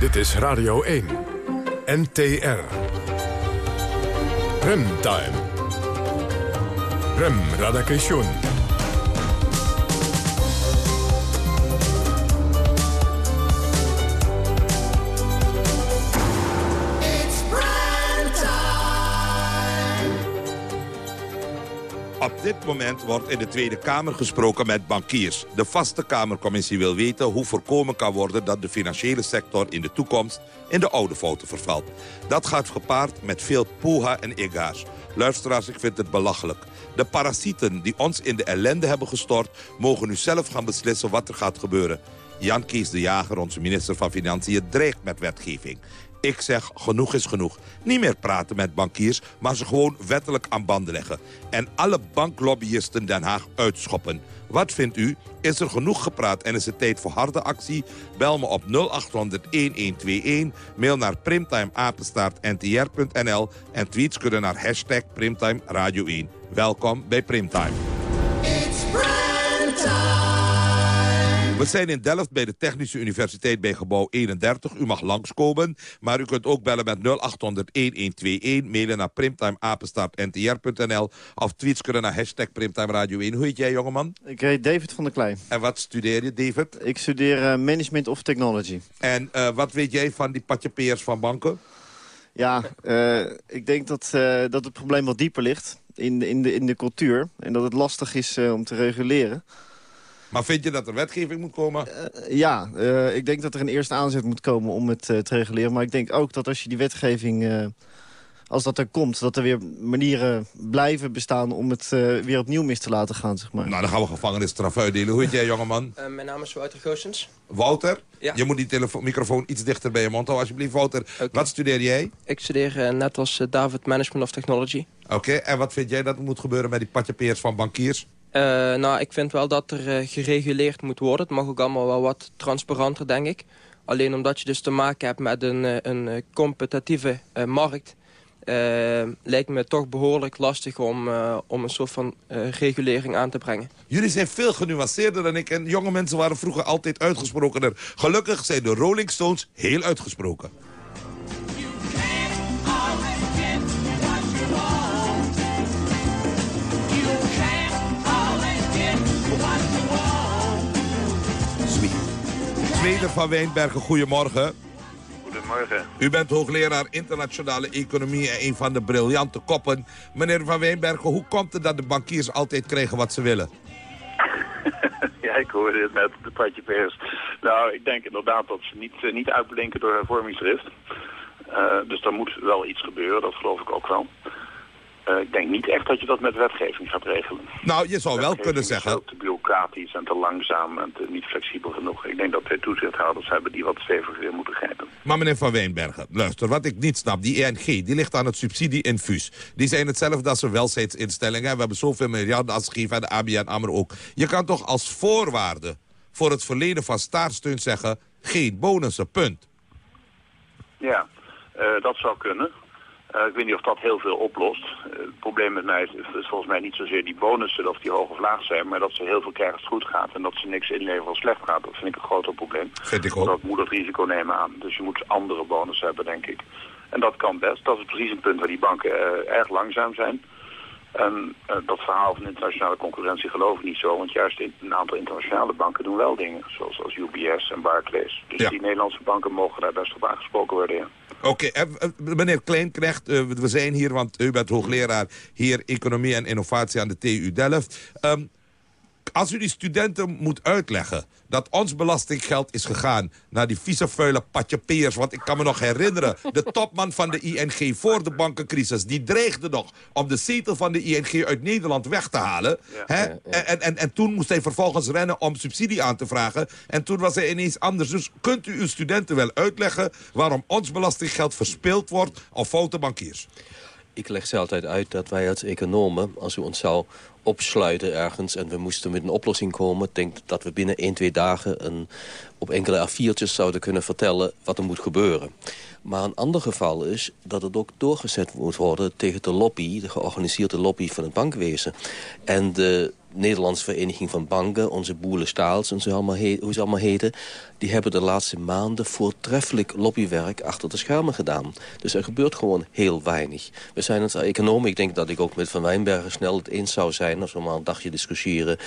Dit is Radio 1. NTR. Remtime. Rem Radakation. Op dit moment wordt in de Tweede Kamer gesproken met bankiers. De vaste Kamercommissie wil weten hoe voorkomen kan worden... dat de financiële sector in de toekomst in de oude fouten vervalt. Dat gaat gepaard met veel poeha en ega's. Luisteraars, ik vind het belachelijk. De parasieten die ons in de ellende hebben gestort... mogen nu zelf gaan beslissen wat er gaat gebeuren. Jan Kees de Jager, onze minister van Financiën, dreigt met wetgeving. Ik zeg, genoeg is genoeg. Niet meer praten met bankiers, maar ze gewoon wettelijk aan banden leggen. En alle banklobbyisten Den Haag uitschoppen. Wat vindt u? Is er genoeg gepraat en is het tijd voor harde actie? Bel me op 0800-1121, mail naar primtimeapenstaartntr.nl... en tweets kunnen naar hashtag Primtime Radio 1. Welkom bij Primtime. We zijn in Delft bij de Technische Universiteit bij gebouw 31. U mag langskomen, maar u kunt ook bellen met 0800-1121... mailen naar primtimeapenstaartntr.nl... of tweets kunnen naar hashtag Primtime Radio 1. Hoe heet jij, jongeman? Ik heet David van der Klein. En wat studeer je, David? Ik studeer uh, Management of Technology. En uh, wat weet jij van die patjepeers van banken? Ja, uh, ik denk dat, dat het probleem wat dieper ligt in, in, de, in de cultuur. En dat het lastig is om te reguleren. Maar vind je dat er wetgeving moet komen? Uh, ja, uh, ik denk dat er een eerste aanzet moet komen om het uh, te reguleren. Maar ik denk ook dat als je die wetgeving, als dat er komt... dat er weer manieren blijven bestaan om het weer opnieuw mis te laten gaan, zeg maar. Nou, dan gaan we gevangenisstraf uitdelen. Hoe heet jij, jongeman? mijn naam is Wouter Goossens. Wouter? Ja. Je moet die microfoon iets dichter bij je mond houden, alsjeblieft. Wouter, okay. wat studeer jij? Ik studeer net als David Management of Technology. Oké, okay. en wat vind jij dat er moet gebeuren met die patjepeers van bankiers? Uh, nou, ik vind wel dat er uh, gereguleerd moet worden. Het mag ook allemaal wel wat transparanter, denk ik. Alleen omdat je dus te maken hebt met een, uh, een competitieve markt... lijkt me toch behoorlijk lastig om, om een soort van regulering aan te brengen. Jullie zijn veel genuanceerder dan ik. En jonge mensen waren vroeger altijd uitgesprokener. Gelukkig zijn de Rolling Stones heel uitgesproken. Zweder van Wijnbergen, goedemorgen. Goedemorgen. U bent hoogleraar internationale economie en een van de briljante koppen. Meneer van Wijnbergen, hoe komt het dat de bankiers altijd krijgen wat ze willen? ja, ik hoorde het net op de patjepers. Nou, ik denk inderdaad dat ze niet, uh, niet uitblinken door hervormingsdrift. Uh, dus er moet wel iets gebeuren, dat geloof ik ook wel. Uh, ik denk niet echt dat je dat met wetgeving gaat regelen. Nou, je zou wel kunnen zeggen... bureaucratisch en te langzaam en te niet flexibel genoeg. Ik denk dat wij toezichthouders hebben die wat steviger in moeten grijpen. Maar meneer Van Wijnbergen, luister, wat ik niet snap. Die ENG, die ligt aan het subsidieinfuus. Die zijn hetzelfde als een welzijnsinstellingen. We hebben zoveel miljarden als gegeven aan de ABN AMRO ook. Je kan toch als voorwaarde voor het verlenen van staatssteun zeggen... geen bonussen, punt. Ja, eh, dat zou kunnen. Eh, ik weet niet of dat heel veel oplost. Eh, het probleem met mij is, is volgens mij niet zozeer die bonussen of die hoog of laag zijn, maar dat ze heel veel krijgen als het goed gaat en dat ze niks inleveren als slecht gaat. Dat vind ik een groter probleem. Vind ik ook. Dat moet het risico nemen aan. Dus je moet andere bonus hebben, denk ik. En dat kan best. Dat is precies een punt waar die banken eh, erg langzaam zijn. En dat verhaal van internationale concurrentie geloof ik niet zo. Want juist een aantal internationale banken doen wel dingen. Zoals als UBS en Barclays. Dus Ja. die Nederlandse banken mogen daar best op aangesproken worden. Ja. Oké, eh, eh, meneer Kleinknecht, eh, we zijn hier, want u bent hoogleraar hier Economie en Innovatie aan de TU Delft. Ehm, als u die studenten moet uitleggen dat ons belastinggeld is gegaan naar die vieze vuile patjepeers. Want ik kan me nog herinneren, de topman van de ING voor de bankencrisis... die dreigde nog om de zetel van de ING uit Nederland weg te halen. Hè? En, en, en, en toen moest hij vervolgens rennen om subsidie aan te vragen. En toen was hij ineens anders. Dus kunt u uw studenten wel uitleggen... waarom ons belastinggeld verspild wordt op foute bankiers? Ik leg ze altijd uit dat wij als economen, als u ons zou opsluiten ergens... en we moesten met een oplossing komen... denk dat we binnen 1, 2 dagen een, op enkele A4'tjes zouden kunnen vertellen wat er moet gebeuren. Maar een ander geval is dat het ook doorgezet moet worden tegen de lobby... de georganiseerde lobby van het bankwezen. En de Nederlandse Vereniging van Banken, onze boelen staals... en zo allemaal hoe ze allemaal heten... die hebben de laatste maanden voortreffelijk lobbywerk achter de schermen gedaan. Dus er gebeurt gewoon heel weinig. We zijn als economen, ik denk dat ik ook met Van Wijnbergen snel het eens zou zijn... als we maar een dagje discussiëren,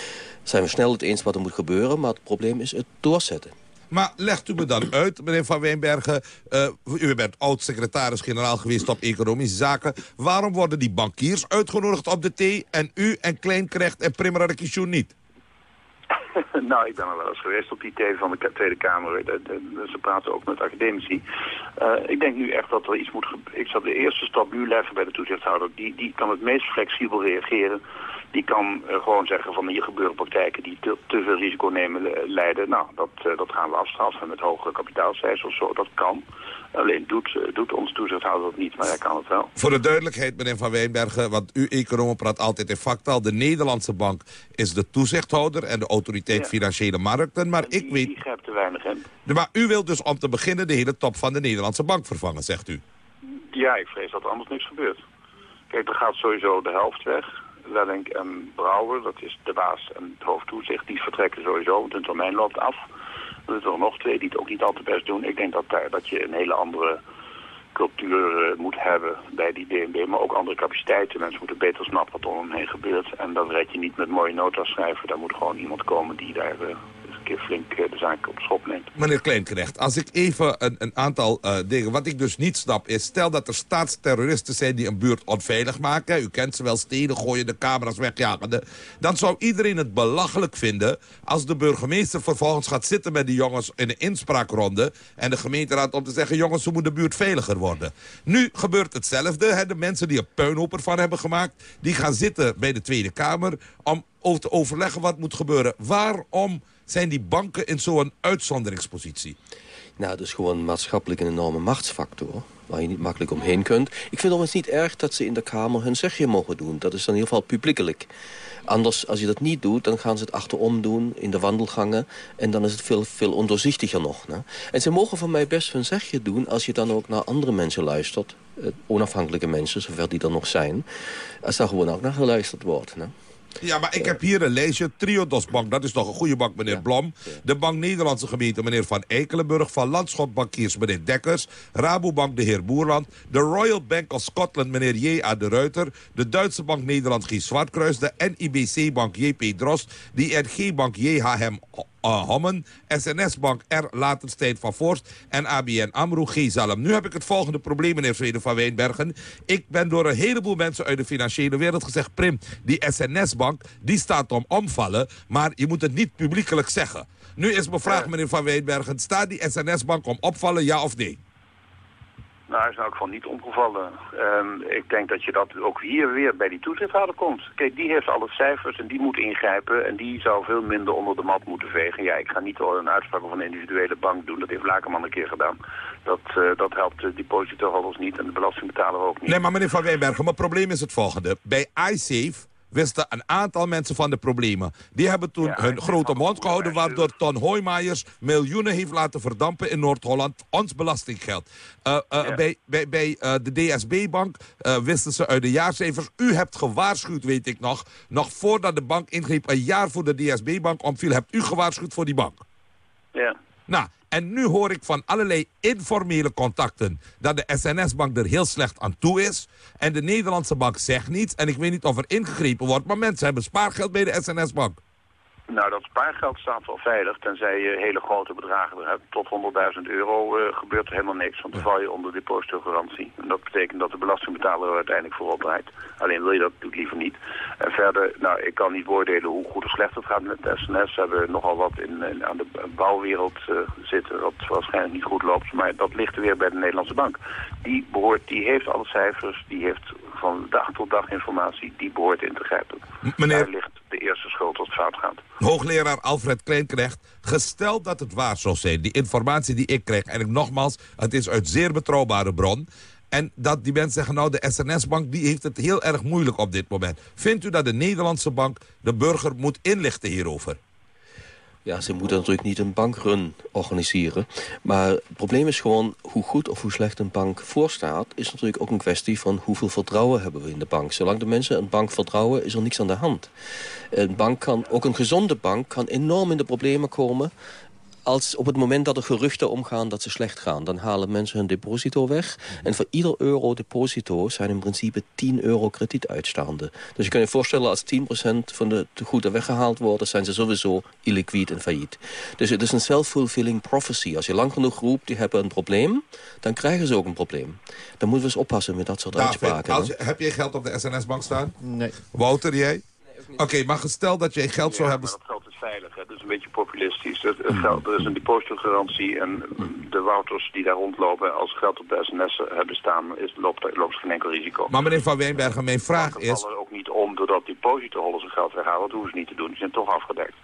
zijn we snel het eens wat er moet gebeuren... maar het probleem is het doorzetten. Maar legt u me dan uit, meneer Van Wijnbergen... eh, u bent oud-secretaris-generaal geweest op economische zaken... waarom worden die bankiers uitgenodigd op de thee... en u en Kleinkrecht en Primera niet? nou, ik ben er wel eens geweest op die TV van de Tweede Kamer. De- ze praten ook met academici. Eh, ik denk nu echt dat er iets moet. Ik zal de eerste stap nu leggen bij de toezichthouder. Die, die kan het meest flexibel reageren. Die kan eh, gewoon zeggen van hier gebeuren praktijken die te, te veel risico nemen le- leiden. Nou, dat, eh, dat gaan we afstraffen met hogere kapitaalcijfers of zo. Dat kan. Alleen doet, eh, doet onze toezichthouder dat niet, maar hij kan het wel. Voor de duidelijkheid, meneer Van Wijnbergen... want u econoom praat altijd in factaal... de Nederlandse bank is de toezichthouder... en de autoriteit Financiële Markten. Maar ik weet... Die grijpt te weinig in. Maar u wilt dus om te beginnen... de hele top van de Nederlandse bank vervangen, zegt u. Ja, ik vrees dat er anders niks gebeurt. Kijk, er gaat sowieso de helft weg. Wellink en Brouwer, dat is de baas en het hoofdtoezicht, die vertrekken sowieso, want hun termijn loopt af. Er zijn er nog twee die het ook niet al te best doen. Ik denk dat, daar, dat je een hele andere cultuur eh, moet hebben bij die DNB, maar ook andere capaciteiten. Mensen moeten beter snappen wat er om hen heen gebeurt. En dat red je niet met mooie notas schrijven. Daar moet gewoon iemand komen die daar eh, keer flink eh, de zaak op schop neemt. Meneer Kleinknecht, als ik even een, een aantal eh, dingen... Wat ik dus niet snap is, stel dat er staatsterroristen zijn... die een buurt onveilig maken. U kent ze wel, steden gooien, de camera's wegjagen. Dan zou iedereen het belachelijk vinden... als de burgemeester vervolgens gaat zitten met die jongens... in een inspraakronde en de gemeenteraad om te zeggen... jongens, hoe moet de buurt veiliger worden? Nu gebeurt hetzelfde. Hè? De mensen die er puinhoop ervan hebben gemaakt... die gaan zitten bij de Tweede Kamer... om over te overleggen wat moet gebeuren. Waarom zijn die banken in zo'n uitzonderingspositie? Nou, dat is gewoon maatschappelijk een enorme machtsfactor. Waar je niet makkelijk omheen kunt. Ik vind het niet erg dat ze in de Kamer hun zegje mogen doen. Dat is dan in ieder geval publiekelijk. Anders, als je dat niet doet, dan gaan ze het achterom doen in de wandelgangen. En dan is het veel, veel ondoorzichtiger nog. En ze mogen van mij best hun zegje doen als je dan ook naar andere mensen luistert. Eh, onafhankelijke mensen, zover die er nog zijn. Als daar gewoon ook naar geluisterd wordt. Ja, maar ik heb hier een lijstje. Triodos Bank, dat is toch een goede bank, meneer Blom. De Bank Nederlandse Gemeente, meneer Van Eikelenburg. Van Landschot Bankiers, meneer Dekkers. Rabobank, de heer Boerland. De Royal Bank of Scotland, meneer J.A. de Ruiter. De Duitse Bank Nederland G. Zwartkruis. De NIBC Bank J.P. Drost. De ING Bank J.H.M. uh, Hommen, SNS-bank R. Latenstein van Voorst en ABN AMRO G. Zalm. Nu heb ik het volgende probleem, meneer Zweden van Wijnbergen. Ik ben door een heleboel mensen uit de financiële wereld gezegd... Prim, die SNS-bank, die staat om omvallen... maar je moet het niet publiekelijk zeggen. Nu is mijn vraag, meneer van Wijnbergen... staat die SNS-bank om opvallen, ja of nee? Nou, hij is in elk geval niet omgevallen. Ehm, ik denk dat je dat ook hier weer bij die toezichthouder komt. Kijk, die heeft alle cijfers en die moet ingrijpen... en die zou veel minder onder de mat moeten vegen. Ja, ik ga niet een uitspraak van een individuele bank doen. Dat heeft Lakerman een keer gedaan. Dat, eh, dat helpt de depositohouders niet en de belastingbetaler ook niet. Nee, maar meneer Van Wijnbergen, mijn probleem is het volgende. Bij iSafe wisten een aantal mensen van de problemen. Die hebben toen hun grote mond gehouden... waardoor Ton Hoijmaiers miljoenen heeft laten verdampen in Noord-Holland. Ons belastinggeld. Uh, uh, Bij, bij, bij uh, de DSB-bank wisten ze uit de jaarcijfers... u hebt gewaarschuwd, weet ik nog... nog voordat de bank ingreep, een jaar voor de DSB-bank omviel... hebt u gewaarschuwd voor die bank. Ja. Nou, en nu hoor ik van allerlei informele contacten... dat de SNS-bank er heel slecht aan toe is. En de Nederlandse bank zegt niets. En ik weet niet of er ingegrepen wordt. Maar mensen hebben spaargeld bij de SNS-bank. Nou, dat spaargeld staat wel veilig, tenzij je hele grote bedragen er hebt. Tot 100.000 euro uh, gebeurt er helemaal niks, want dan val je onder depositogarantie. En dat betekent dat de belastingbetaler er uiteindelijk voor opdraait. Alleen wil je dat natuurlijk liever niet. En verder, nou, ik kan niet beoordelen hoe goed of slecht het gaat met de SNS. We hebben nogal wat in, in aan de bouwwereld uh, zitten, wat waarschijnlijk niet goed loopt. Maar dat ligt er weer bij de Nederlandse bank. Die, behoort, die heeft alle cijfers, die heeft van dag tot dag informatie, die behoort in te grijpen. Meneer... Daar ligt de eerste schuld als het fout gaat. Hoogleraar Alfred Kleinknecht, gesteld dat het waar zou zijn... die informatie die ik krijg, en ik nogmaals, het is uit zeer betrouwbare bron... en dat die mensen zeggen, nou, de SNS-bank die heeft het heel erg moeilijk op dit moment. Vindt u dat de Nederlandse bank de burger moet inlichten hierover? Ja, ze moeten natuurlijk niet een bankrun organiseren. Maar het probleem is gewoon hoe goed of hoe slecht een bank voorstaat... is natuurlijk ook een kwestie van hoeveel vertrouwen hebben we in de bank. Zolang de mensen een bank vertrouwen, is er niks aan de hand. Een bank kan, ook een gezonde bank kan enorm in de problemen komen als op het moment dat er geruchten omgaan dat ze slecht gaan... dan halen mensen hun deposito weg. En voor ieder euro deposito zijn in principe 10 euro krediet uitstaande. Dus je kan je voorstellen als 10% van de tegoeden weggehaald worden... zijn ze sowieso illiquid en failliet. Dus het is een self-fulfilling prophecy. Als je lang genoeg roept, die hebben een probleem... dan krijgen ze ook een probleem. Dan moeten we eens oppassen met dat soort David, uitspraken. Als je, heb jij geld op de SNS-bank staan? Nee. Wouter, jij? Oké, maar gesteld dat jij geld zou hebben... dat geld is veilig, hè? dat is een beetje populistisch. Het, het geld, er is een depositogarantie en de Wouters die daar rondlopen... als geld op de SNS hebben staan, is, loopt, loopt geen enkel risico. Maar meneer Van Weenbergen, mijn vraag Banken is... vallen ook niet om doordat depositoholders hun geld weghalen. Dat hoeven ze niet te doen, die zijn toch afgedekt.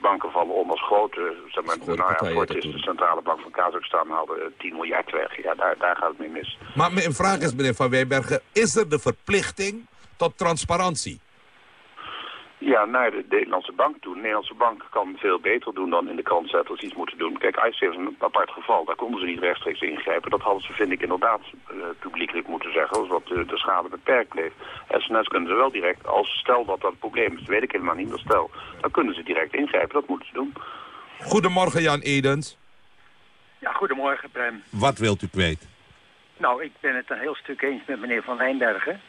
Banken vallen om als grote, zeg maar, nou ja, voor het is de centrale bank van Kazachstan hadden 10 miljard weg. Ja, daar, daar gaat het mee mis. Maar mijn vraag is, meneer Van Weenbergen... is er de verplichting tot transparantie? Ja, naar de Nederlandse bank toe. De Nederlandse bank kan veel beter doen dan in de krant zetten als ze iets moeten doen. Kijk, ICE is een apart geval. Daar konden ze niet rechtstreeks ingrijpen. Dat hadden ze, vind ik, inderdaad uh, publiekelijk moeten zeggen. Zodat de, de schade beperkt bleef. SNS kunnen ze wel direct, als stel dat dat het probleem is, dat weet ik helemaal niet, maar stel, dan kunnen ze direct ingrijpen. Dat moeten ze doen. Goedemorgen, Jan Edens. Ja, goedemorgen, Prem. Wat wilt u kwijt? Nou, ik ben het een heel stuk eens met meneer Van Wijnbergen.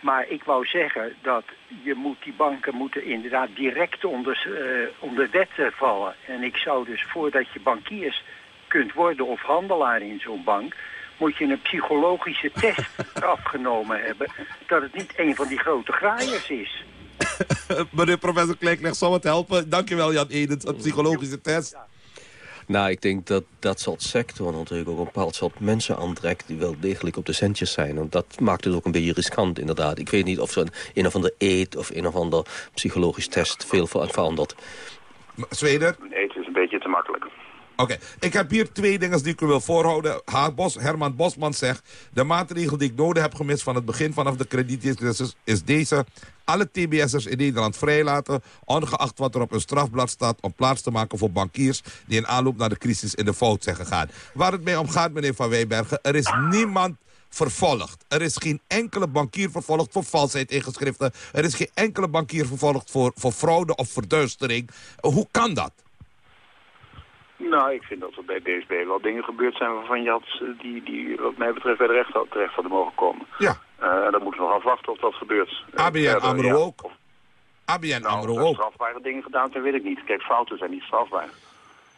Maar ik wou zeggen dat je moet, die banken moeten inderdaad direct onder, uh, onder wet vallen. En ik zou dus voordat je bankiers kunt worden of handelaar in zo'n bank... moet je een psychologische test afgenomen hebben... dat het niet een van die grote graaiers is. Meneer professor Kleeknecht, zal het helpen? Dankjewel Jan Edens, een psychologische test. Nou, ik denk dat dat soort sector natuurlijk ook een bepaald soort mensen aantrekt... die wel degelijk op de centjes zijn. En dat maakt het ook een beetje riskant, inderdaad. Ik weet niet of zo'n een of andere eet of een of ander psychologisch test veel verandert. Zweder? Eet is een beetje te makkelijk. Oké, ik heb hier twee dingen die ik u wil voorhouden. Bos, Herman Bosman zegt... de maatregel die ik nodig heb gemist van het begin vanaf de kredietcrisis... is deze. Alle TBS'ers in Nederland vrijlaten... ongeacht wat er op hun strafblad staat... om plaats te maken voor bankiers... die in aanloop naar de crisis in de fout zijn gegaan. Waar het mij om gaat, meneer Van Wijbergen... er is niemand vervolgd. Er is geen enkele bankier vervolgd voor valsheid in geschriften. Er is geen enkele bankier vervolgd voor, voor fraude of verduistering. Hoe kan dat? Nou, ik vind dat er bij DSB wel dingen gebeurd zijn waarvan je had, die, die wat mij betreft bij de recht had, terecht hadden mogen komen. Ja. Uh, en dan moeten we nog afwachten of dat gebeurt. ABN uh, AMRO ja, ook? Of, ABN nou, AMRO ook? strafbare dingen gedaan zijn, weet ik niet. Kijk, fouten zijn niet strafbaar.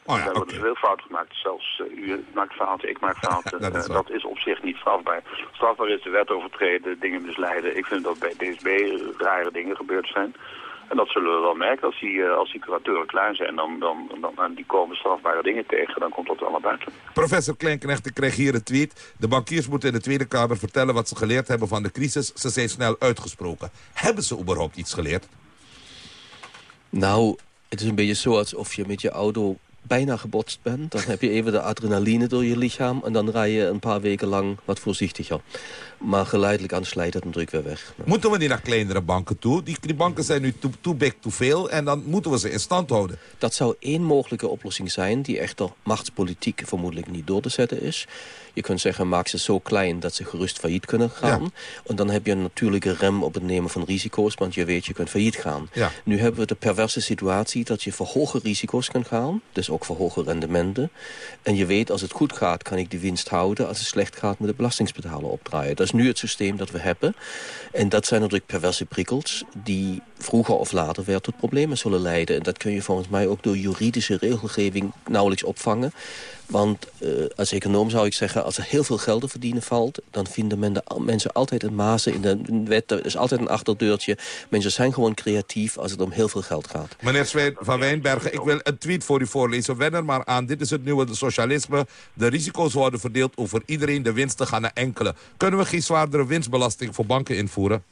Oh ja, er worden okay. veel fouten gemaakt. Zelfs uh, u maakt fouten, ik maak fouten. dat, is dat, is op zich niet strafbaar. Strafbaar is de wet overtreden, dingen misleiden. Ik vind dat bij DSB rare dingen gebeurd zijn. En dat zullen we wel merken als die, als die curatoren klaar zijn. Dan, dan, dan, dan die komen strafbare dingen tegen. Dan komt dat allemaal buiten. Professor Kleinknecht, ik kreeg hier een tweet. De bankiers moeten in de Tweede Kamer vertellen wat ze geleerd hebben van de crisis. Ze zijn snel uitgesproken. Hebben ze überhaupt iets geleerd? Nou, het is een beetje zo alsof je met je auto bijna gebotst bent. Dan heb je even de adrenaline door je lichaam. En dan rij je een paar weken lang wat voorzichtiger. Maar geleidelijk aan slijt het natuurlijk weer weg. Moeten we niet naar kleinere banken toe? Die, die banken zijn nu too, too big, too veel. En dan moeten we ze in stand houden. Dat zou één mogelijke oplossing zijn... die echter machtspolitiek vermoedelijk niet door te zetten is. Je kunt zeggen, maak ze zo klein dat ze gerust failliet kunnen gaan. En dan heb je een natuurlijke rem op het nemen van risico's... want je weet, je kunt failliet gaan. Ja. Nu hebben we de perverse situatie dat je voor hoge risico's kan gaan. Dus ook voor hoge rendementen. En je weet, als het goed gaat, kan ik die winst houden. Als het slecht gaat, moet de belastingsbetaler opdraaien. Dat nu het systeem dat we hebben. En dat zijn natuurlijk perverse prikkels... die vroeger of later weer tot problemen zullen leiden. En dat kun je volgens mij ook door juridische regelgeving nauwelijks opvangen. Want uh, als econoom zou ik zeggen, als er heel veel geld te verdienen valt... dan vinden men mensen altijd een mazen in de wet. Er is altijd een achterdeurtje. Mensen zijn gewoon creatief als het om heel veel geld gaat. Meneer van Wijnbergen, ik wil een tweet voor u voorlezen. Wen er maar aan, dit is het nieuwe socialisme. De risico's worden verdeeld over iedereen, de winsten gaan naar enkele. Kunnen we geen zwaardere winstbelasting voor banken invoeren?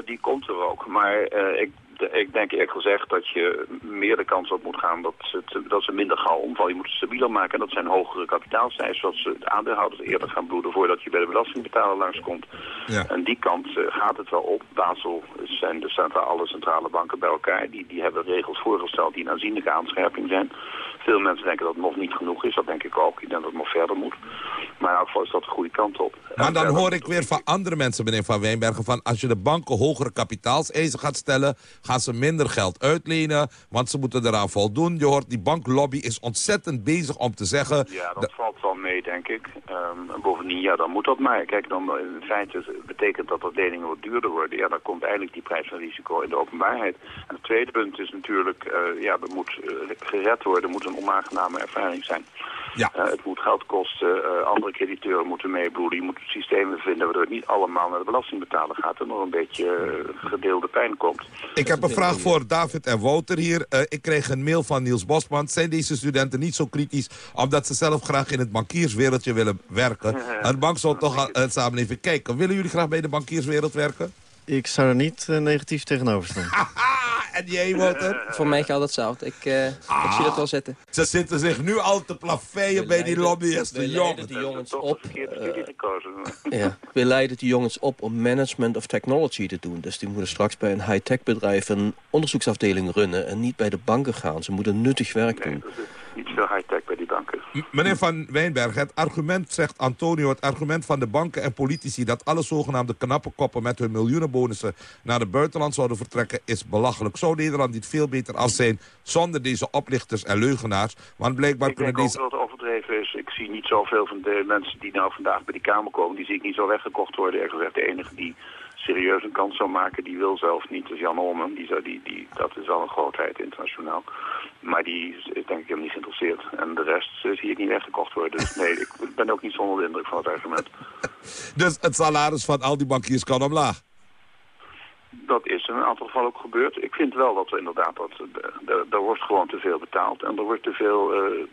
Uh, die komt er ook, maar uh, ik ik denk eerlijk gezegd dat je meer de kans op moet gaan dat ze, dat ze minder gauw omvallen. Je moet het stabieler maken en dat zijn hogere kapitaalcijfers, zodat ze de aandeelhouders eerder gaan bloeden voordat je bij de belastingbetaler langskomt. Ja. En die kant uh, gaat het wel op. Basel zijn de centrale, alle centrale banken bij elkaar. Die, die hebben regels voorgesteld die een aanzienlijke aanscherping zijn. Veel mensen denken dat het nog niet genoeg is. Dat denk ik ook. Ik denk dat het nog verder moet. Maar in elk geval is dat de goede kant op. Maar dan hoor ik weer van andere mensen, meneer Van Wijnbergen... van als je de banken hogere kapitaalseisen gaat stellen... gaan ze minder geld uitlenen, want ze moeten eraan voldoen. Je hoort, die banklobby is ontzettend bezig om te zeggen... Ja, dat valt wel mee, denk ik. Um, en bovendien, ja, dan moet dat maar. Kijk, dan in feite betekent dat dat leningen wat duurder worden. Ja, dan komt eigenlijk die prijs van risico in de openbaarheid. En het tweede punt is natuurlijk, uh, ja, er moet uh, gered worden... moet een onaangename ervaring zijn. Ja. Uh, het moet geld kosten, uh, andere crediteuren moeten meebloeden. Je moet systemen vinden waardoor het niet allemaal naar de belastingbetaler gaat... en er een beetje uh, gedeelde pijn komt. Ik heb een vraag voor David en Wouter hier. ik kreeg een mail van Niels Bosman. Zijn deze studenten niet zo kritisch... omdat ze zelf graag in het bankierswereldje willen werken? een bank zou toch samen even kijken. Willen jullie graag bij de bankierswereld werken? Ik zou er niet negatief tegenover staan. En jij, Wouter? Voor mij geldt hetzelfde. Ik, uh, ah, ik zie dat wel zitten. Ze zitten zich nu al te plaveien bij die lobbyisten. We leiden die jongens op. Uh, ja, we leiden die jongens op om management of technology te doen. Dus die moeten straks bij een high-tech bedrijf een onderzoeksafdeling runnen... en niet bij de banken gaan. Ze moeten nuttig werk doen. Nee, niet veel high-tech bij die banken. M meneer Van Wijnberg, het argument, zegt Antonio... het argument van de banken en politici... dat alle zogenaamde knappe koppen met hun miljoenenbonussen... naar het buitenland zouden vertrekken, is belachelijk. Zou Nederland niet veel beter af zijn zonder deze oplichters en leugenaars? Want blijkbaar ik kunnen denk deze... dat het overdreven is. Ik zie niet zoveel van de mensen die nou vandaag bij die Kamer komen... die zie ik niet zo weggekocht worden. Gezegd, de enige die serieus een kans zou maken, die wil zelf niet. Dus Jan Olmen, die, zou, die, die, dat is al een grootheid internationaal. Maar die is denk ik helemaal niet geïnteresseerd. En de rest zie ik niet weggekocht worden. Dus nee, ik ben ook niet zonder de indruk van het argument. Dus het salaris van al die bankiers kan omlaag? Dat is in een aantal gevallen ook gebeurd. Ik vind wel dat er inderdaad, dat, er wordt gewoon te veel betaald. En er wordt te veel uh,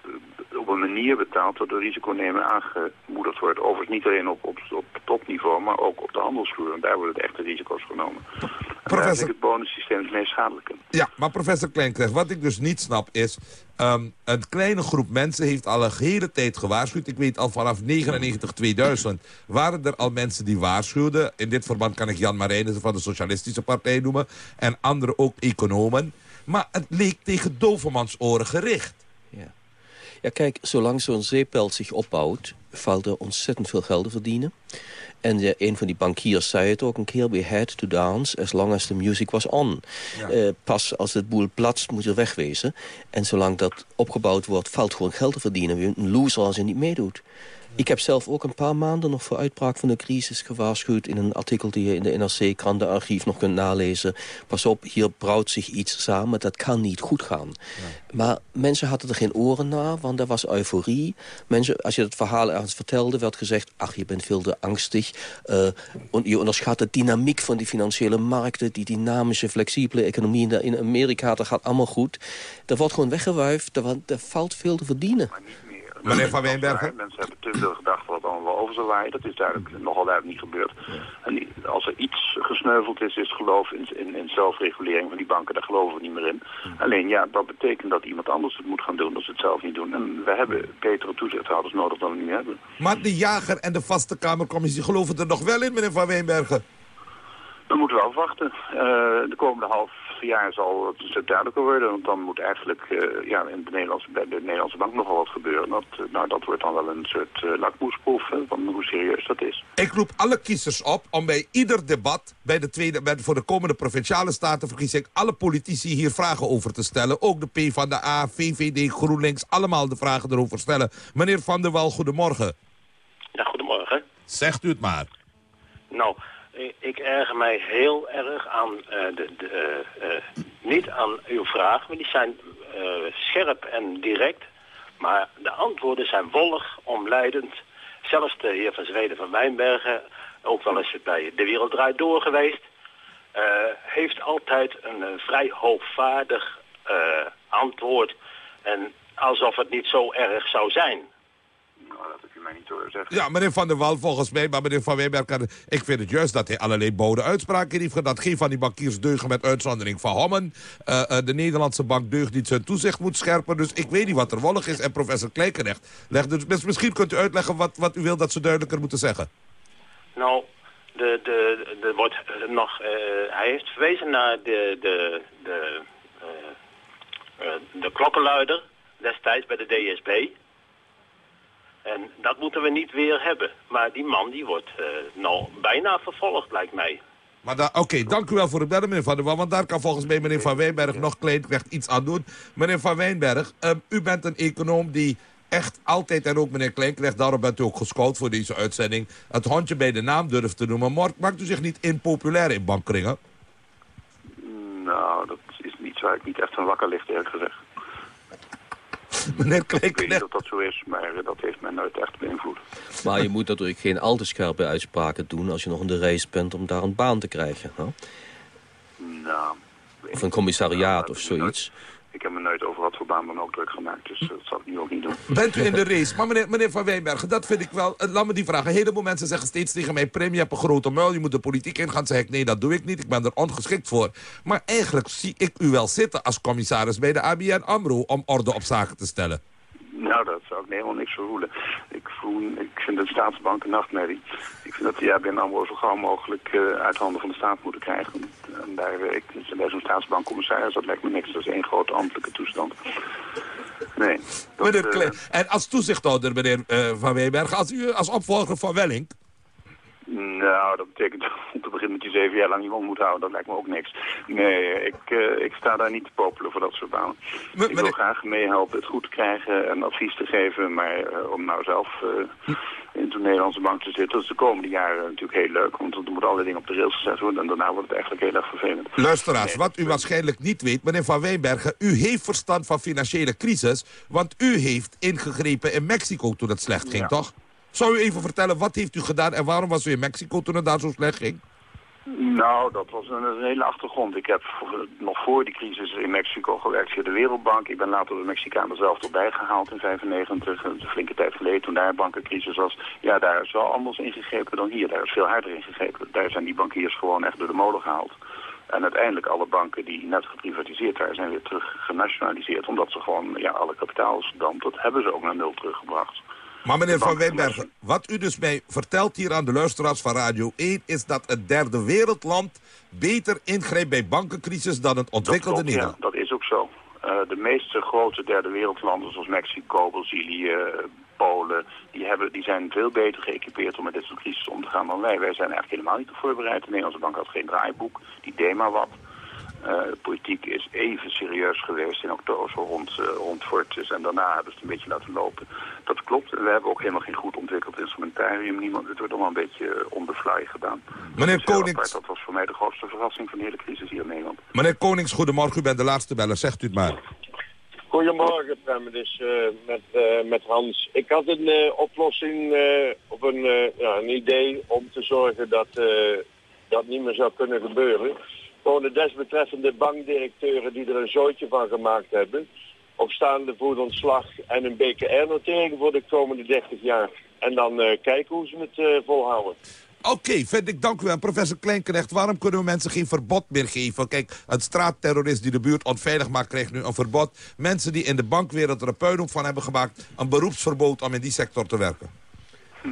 op een manier betaald dat de risiconemen aangemoedigd wordt. Overigens niet alleen op, op, op topniveau, maar ook op de handelsvloer. En daar worden de echte risico's genomen. Professor... En het bonussysteem het meest schadelijke. Ja, maar professor Kleinkrecht, wat ik dus niet snap is... Um, een kleine groep mensen heeft al een hele tijd gewaarschuwd. Ik weet al vanaf 99, 2000 waren er al mensen die waarschuwden. In dit verband kan ik Jan Marijnissen van de Socialistische Partij noemen. En anderen ook economen. Maar het leek tegen dovermansoren gericht. Ja. ja, kijk, zolang zo'n zeepelt zich opbouwt... valt er ontzettend veel geld te verdienen. En de, een van die bankiers zei het ook een keer... we had to dance as long as the music was on. Ja. Uh, pas als het boel platst moet je wegwezen. En zolang dat opgebouwd wordt, valt gewoon geld te verdienen. Een loser als je niet meedoet. Ik heb zelf ook een paar maanden nog voor uitbraak van de crisis gewaarschuwd... in een artikel die je in de NRC-krantenarchief nog kunt nalezen. Pas op, hier brouwt zich iets samen, dat kan niet goed gaan. Ja. Maar mensen hadden er geen oren naar, want er was euforie. Mensen, als je het verhaal ergens vertelde, werd gezegd... ach, je bent veel te angstig. Uh, je onderschat de dynamiek van die financiële markten... die dynamische, flexibele economie in Amerika, dat gaat allemaal goed. Er wordt gewoon weggewuifd, er, er valt veel te verdienen. Meneer Van Wijnbergen? Mensen hebben te veel gedacht wat allemaal over zou waaien. Dat is duidelijk, nogal duidelijk niet gebeurd. En als er iets gesneuveld is, is geloof in, in, in zelfregulering van die banken. Daar geloven we niet meer in. Alleen ja, dat betekent dat iemand anders het moet gaan doen als ze het zelf niet doen. En we hebben betere toezichthouders nodig dan we nu hebben. Maar de jager en de vaste Kamercommissie geloven er nog wel in, meneer Van Wijnbergen. We moeten wel afwachten. Eh, de komende half jaar zal het een stuk duidelijker worden. Want dan moet eigenlijk eh, ja, in de Nederlandse, bij de Nederlandse bank nogal wat gebeuren. Dat, eh, nou, dat wordt dan wel een soort uh, lakmoesproef hè, van hoe serieus dat is. Ik roep alle kiezers op om bij ieder debat bij de tweede, bij, voor de komende provinciale statenverkiezing alle politici hier vragen over te stellen. Ook de P van de A, VVD, GroenLinks, allemaal de vragen erover stellen. Meneer Van der Wal, goedemorgen. Ja, goedemorgen. Zegt u het maar. Nou, ik, erger mij heel erg aan eh, de, de eh, eh, niet aan uw vragen, maar die zijn scherp en direct. Maar de antwoorden zijn wollig, omleidend. Zelfs de heer van Zweden van Wijnbergen, ook wel eens bij De Wereld Draait Door geweest, heeft altijd een vrij hoogvaardig antwoord. En alsof het niet zo erg zou zijn. Nou, dat heb je mij niet horen zeggen. Ja, meneer Van der Wal volgens mij, maar meneer Van Wijnbergen... ik vind het juist dat hij allerlei bode uitspraken heeft gedaan. Geen van die bankiers deugen met uitzondering van Hommen. Eh, eh, de Nederlandse bank deugt niet zijn toezicht moet scherpen. Dus ik weet niet wat er wollig is. En professor Kleikerecht legt dus, dus misschien kunt u uitleggen wat, wat u wil dat ze duidelijker moeten zeggen. Nou, de, de, de wordt eh, nog, eh, hij heeft verwezen naar de, de, de, de klokkenluider destijds bij de DSB. En dat moeten we niet weer hebben. Maar die man die wordt eh, nou bijna vervolgd, lijkt mij. Maar da- Oké, dank u wel voor het bellen, meneer Van der Wal. Want daar kan volgens mij meneer Van Wijnberg nog Kleintrecht iets aan doen. Meneer Van Wijnberg, ehm, u bent een econoom die echt altijd, en ook meneer Kleinkrecht, daarom bent u ook gescout voor deze uitzending, het hondje bij de naam durft te noemen. Maar maakt u zich niet impopulair in bankkringen? Nou, dat is iets waar ik niet echt van wakker ligt, eerlijk gezegd. Meneer Ik weet niet of dat zo is, maar eh, dat heeft mij nooit echt beïnvloed. Maar je moet natuurlijk geen al te scherpe uitspraken doen... als je nog in de race bent om daar een baan te krijgen. Hè? Nou, Of een commissariaat of zoiets. ik heb me nooit over wat baan dan ook druk gemaakt, dus eh, dat zal ik nu ook niet doen. Bent u in de race? Maar meneer, Van Wijnbergen, dat vind ik wel... eh, Laat me die vragen. Een heleboel mensen zeggen steeds tegen mij... Prem, je hebt een grote muil, je moet de politiek ingaan. Zeg ik, nee, dat doe ik niet. Ik ben er ongeschikt voor. Maar eigenlijk zie ik u wel zitten als commissaris bij de ABN AMRO... om orde op zaken te stellen. Nou, dat zou ik helemaal niks voor voelen. Ik, voel, ik vind de staatsbank een nachtmerrie. Ik vind dat de ABN AMRO zo gauw mogelijk eh, uit handen van de staat moeten krijgen. En daar, eh, ik, bij zo'n staatsbankcommissaris, dat lijkt me niks. Dat is één grote ambtelijke toestand. Nee. dat, Meneer eh, en als toezichthouder, meneer Van Wijnbergen... als u als opvolger van Welling... Nou, dat betekent om te beginnen dat je zeven jaar lang je mond moet houden. Dat lijkt me ook niks. Nee, ik, eh, ik sta daar niet te popelen voor dat soort banen. ik wil graag meehelpen het goed te krijgen en advies te geven. Maar eh, om nou zelf eh, in de Nederlandse bank te zitten, dat is de komende jaren natuurlijk heel leuk. Want er moeten allerlei dingen op de rails gezet worden. En daarna wordt het eigenlijk heel erg vervelend. Luisteraars, wat u waarschijnlijk niet weet, meneer Van Wijnbergen... u heeft verstand van financiële crisis... want u heeft ingegrepen in Mexico toen het slecht ging, Ja. toch? Zou u even vertellen, wat heeft u gedaan... en waarom was u in Mexico toen het daar zo slecht ging? Nou, dat was een, hele achtergrond. Ik heb nog voor die crisis in Mexico gewerkt via de Wereldbank. Ik ben later de Mexicanen zelf erbij gehaald in 95, een flinke tijd geleden, toen daar een bankencrisis was. Ja, daar is wel anders ingegrepen dan hier. Daar is veel harder ingegrepen. Daar zijn die bankiers gewoon echt door de molen gehaald. En uiteindelijk alle banken die net geprivatiseerd waren, zijn weer terug genationaliseerd. Omdat ze gewoon, ja, alle kapitaalsdamp, dat hebben ze ook naar nul teruggebracht. Maar meneer Van Wijnbergen, wat u dus mij vertelt hier aan de luisteraars van Radio 1... is dat het derde wereldland beter ingrijpt bij bankencrisis dan het ontwikkelde Nederland. Ja, dat is ook zo. Eh, de meeste grote derde wereldlanden zoals Mexico, Brazilië, Polen, die, hebben, die zijn veel beter geëquipeerd om met dit soort crisis om te gaan dan wij. Wij zijn eigenlijk helemaal niet voorbereid. De Nederlandse bank had geen draaiboek, die deed maar wat. Eh, de politiek is even serieus geweest in oktober zo rond, eh, rond Fortis en daarna hebben ze het een beetje laten lopen. Dat klopt. En we hebben ook helemaal geen goed ontwikkeld instrumentarium. Niemand, het wordt allemaal een beetje eh, on the fly gedaan. Meneer Konings- apart. Dat was voor mij de grootste verrassing van de hele crisis hier in Nederland. Meneer Konings, goedemorgen, u bent de laatste beller, zegt u het maar. Goedemorgen, Prem. Het is eh, met, eh, met Hans. Ik had een eh, oplossing eh, of een, eh, ja, een idee om te zorgen dat eh, dat niet meer zou kunnen gebeuren. Gewoon de desbetreffende bankdirecteuren die er een zootje van gemaakt hebben, op staande voet ontslag en een BKR-notering voor de komende 30 jaar. En dan uh, kijken hoe ze het uh, volhouden. Oké, vind ik dank u wel. Professor Kleinknecht, waarom kunnen we mensen geen verbod meer geven? Kijk, een straatterrorist die de buurt onveilig maakt, krijgt nu een verbod. Mensen die in de bankwereld er een puinhoop van hebben gemaakt... een beroepsverbod om in die sector te werken. Hm.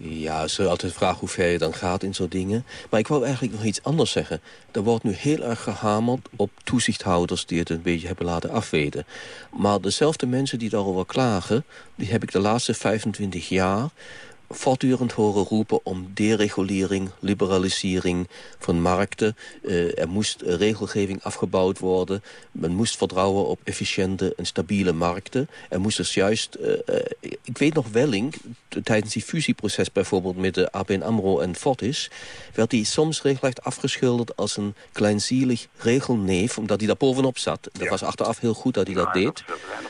Ja, ze altijd vragen hoe ver je dan gaat in zo'n dingen. Maar ik wou eigenlijk nog iets anders zeggen. Er wordt nu heel erg gehamerd op toezichthouders die het een beetje hebben laten afweten. Maar dezelfde mensen die daarover klagen... die heb ik de laatste 25 jaar voortdurend horen roepen om deregulering, liberalisering van markten. Uh, er moest regelgeving afgebouwd worden. Men moest vertrouwen op efficiënte en stabiele markten. Er moest dus juist, uh, uh, ik weet nog Welling, tijdens die fusieproces bijvoorbeeld met de ABN AMRO en Fortis, werd hij soms regelrecht afgeschilderd als een kleinzielig regelneef, omdat hij daar bovenop zat. Dat was achteraf heel goed dat hij dat deed.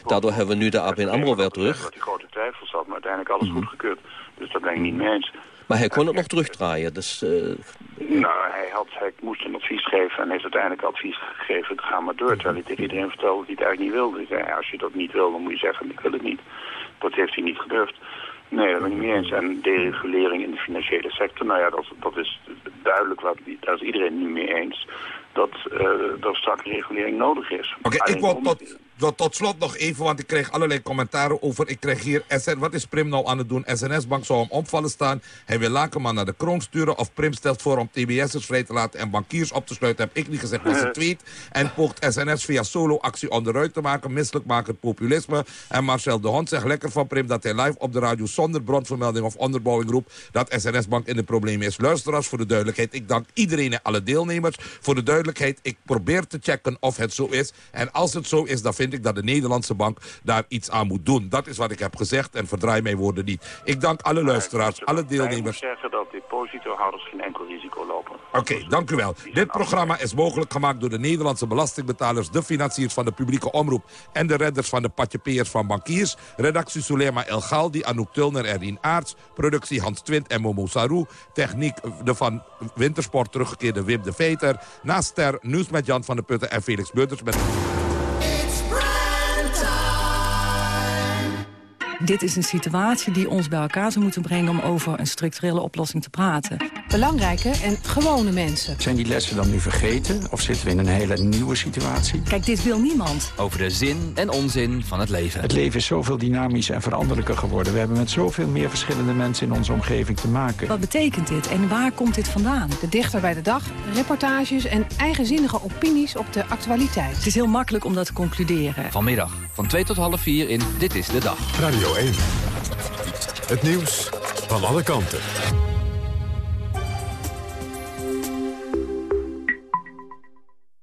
Daardoor hebben we nu de ABN AMRO weer terug. Dat hij grote twijfels had, maar uiteindelijk alles goed gekeurd. Dus dat ben ik niet mee eens. Maar hij kon het nog terugdraaien, dus... Uh... Nou, hij, had, hij moest een advies geven en heeft uiteindelijk advies gegeven, ga maar door. Terwijl hij tegen iedereen vertelde dat hij het eigenlijk niet wilde. zei, als je dat niet wil, dan moet je zeggen, ik wil het niet. Dat heeft hij niet gedurfd. Nee, dat ben ik niet mee eens. En deregulering in de financiële sector, nou ja, dat, dat is duidelijk, wat, daar is iedereen nu mee eens. Dat uh, er strakke regulering nodig is. Oké, ik wil tot, tot, slot nog even, want ik krijg allerlei commentaren over... Ik krijg hier, wat is Prim nou aan het doen? SNS-bank zou hem opvallen staan. Hij wil Lakenman naar de kroon sturen. Of Prim stelt voor om TBS'ers vrij te laten en bankiers op te sluiten. Heb ik niet gezegd, was een tweet. En poogt SNS via solo-actie onderuit te maken. Misselijk het populisme. En Marcel de Hond zegt lekker van Prim dat hij live op de radio... zonder bronvermelding of onderbouwing roept... dat SNS-bank in de problemen is. Luisteraars, voor de duidelijkheid. Ik dank iedereen en alle deelnemers. Voor de duidelijkheid, ik probeer te checken of het zo is. En als het zo is, dan vind ik dat de Nederlandse bank daar iets aan moet doen. Dat is wat ik heb gezegd en verdraai mijn woorden niet. Ik dank alle luisteraars, alle deelnemers. Ik zeggen dat depositohouders geen enkel risico lopen. Oké, dank u wel. Dit programma is mogelijk gemaakt door de Nederlandse belastingbetalers... de financiers van de publieke omroep... en de redders van de patjepeers van bankiers. Redactie Sulema El Galdi, Anouk Tulner, Erin Aarts. Productie Hans Twint en Momo Sarou. Techniek de van Wintersport teruggekeerde Wim de Veter. Naast Ster, nieuws met Jan van der Putten en Felix Beuters met... Dit is een situatie die ons bij elkaar zou moeten brengen... om over een structurele oplossing te praten. Belangrijke en gewone mensen. Zijn die lessen dan nu vergeten? Of zitten we in een hele nieuwe situatie? Kijk, dit wil niemand. Over de zin en onzin van het leven. Het leven is zoveel dynamischer en veranderlijker geworden. We hebben met zoveel meer verschillende mensen in onze omgeving te maken. Wat betekent dit en waar komt dit vandaan? De dichter bij de dag, reportages en eigenzinnige opinies op de actualiteit. Het is heel makkelijk om dat te concluderen. Vanmiddag van 2 tot half 4 in Dit is de Dag. Radio 1. Het nieuws van alle kanten.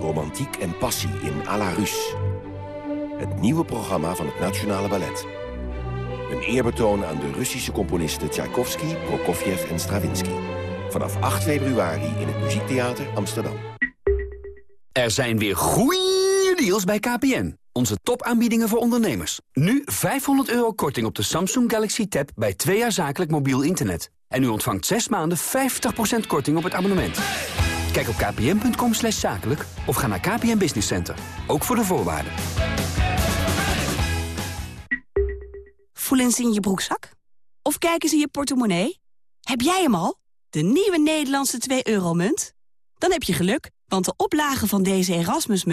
Romantiek en passie in à la Russe. Het nieuwe programma van het Nationale Ballet. Een eerbetoon aan de Russische componisten Tchaikovsky, Prokofjev en Stravinsky. Vanaf 8 februari in het Muziektheater Amsterdam. Er zijn weer goeie deals bij KPN. Onze topaanbiedingen voor ondernemers. Nu 500 euro korting op de Samsung Galaxy Tab bij twee jaar zakelijk mobiel internet. En u ontvangt 6 maanden 50% korting op het abonnement. Kijk op kpn.com zakelijk of ga naar KPN Business Center. Ook voor de voorwaarden. Voelen ze in je broekzak? Of kijken ze in je portemonnee? Heb jij hem al? De nieuwe Nederlandse 2-euro-munt? Dan heb je geluk, want de oplage van deze Erasmus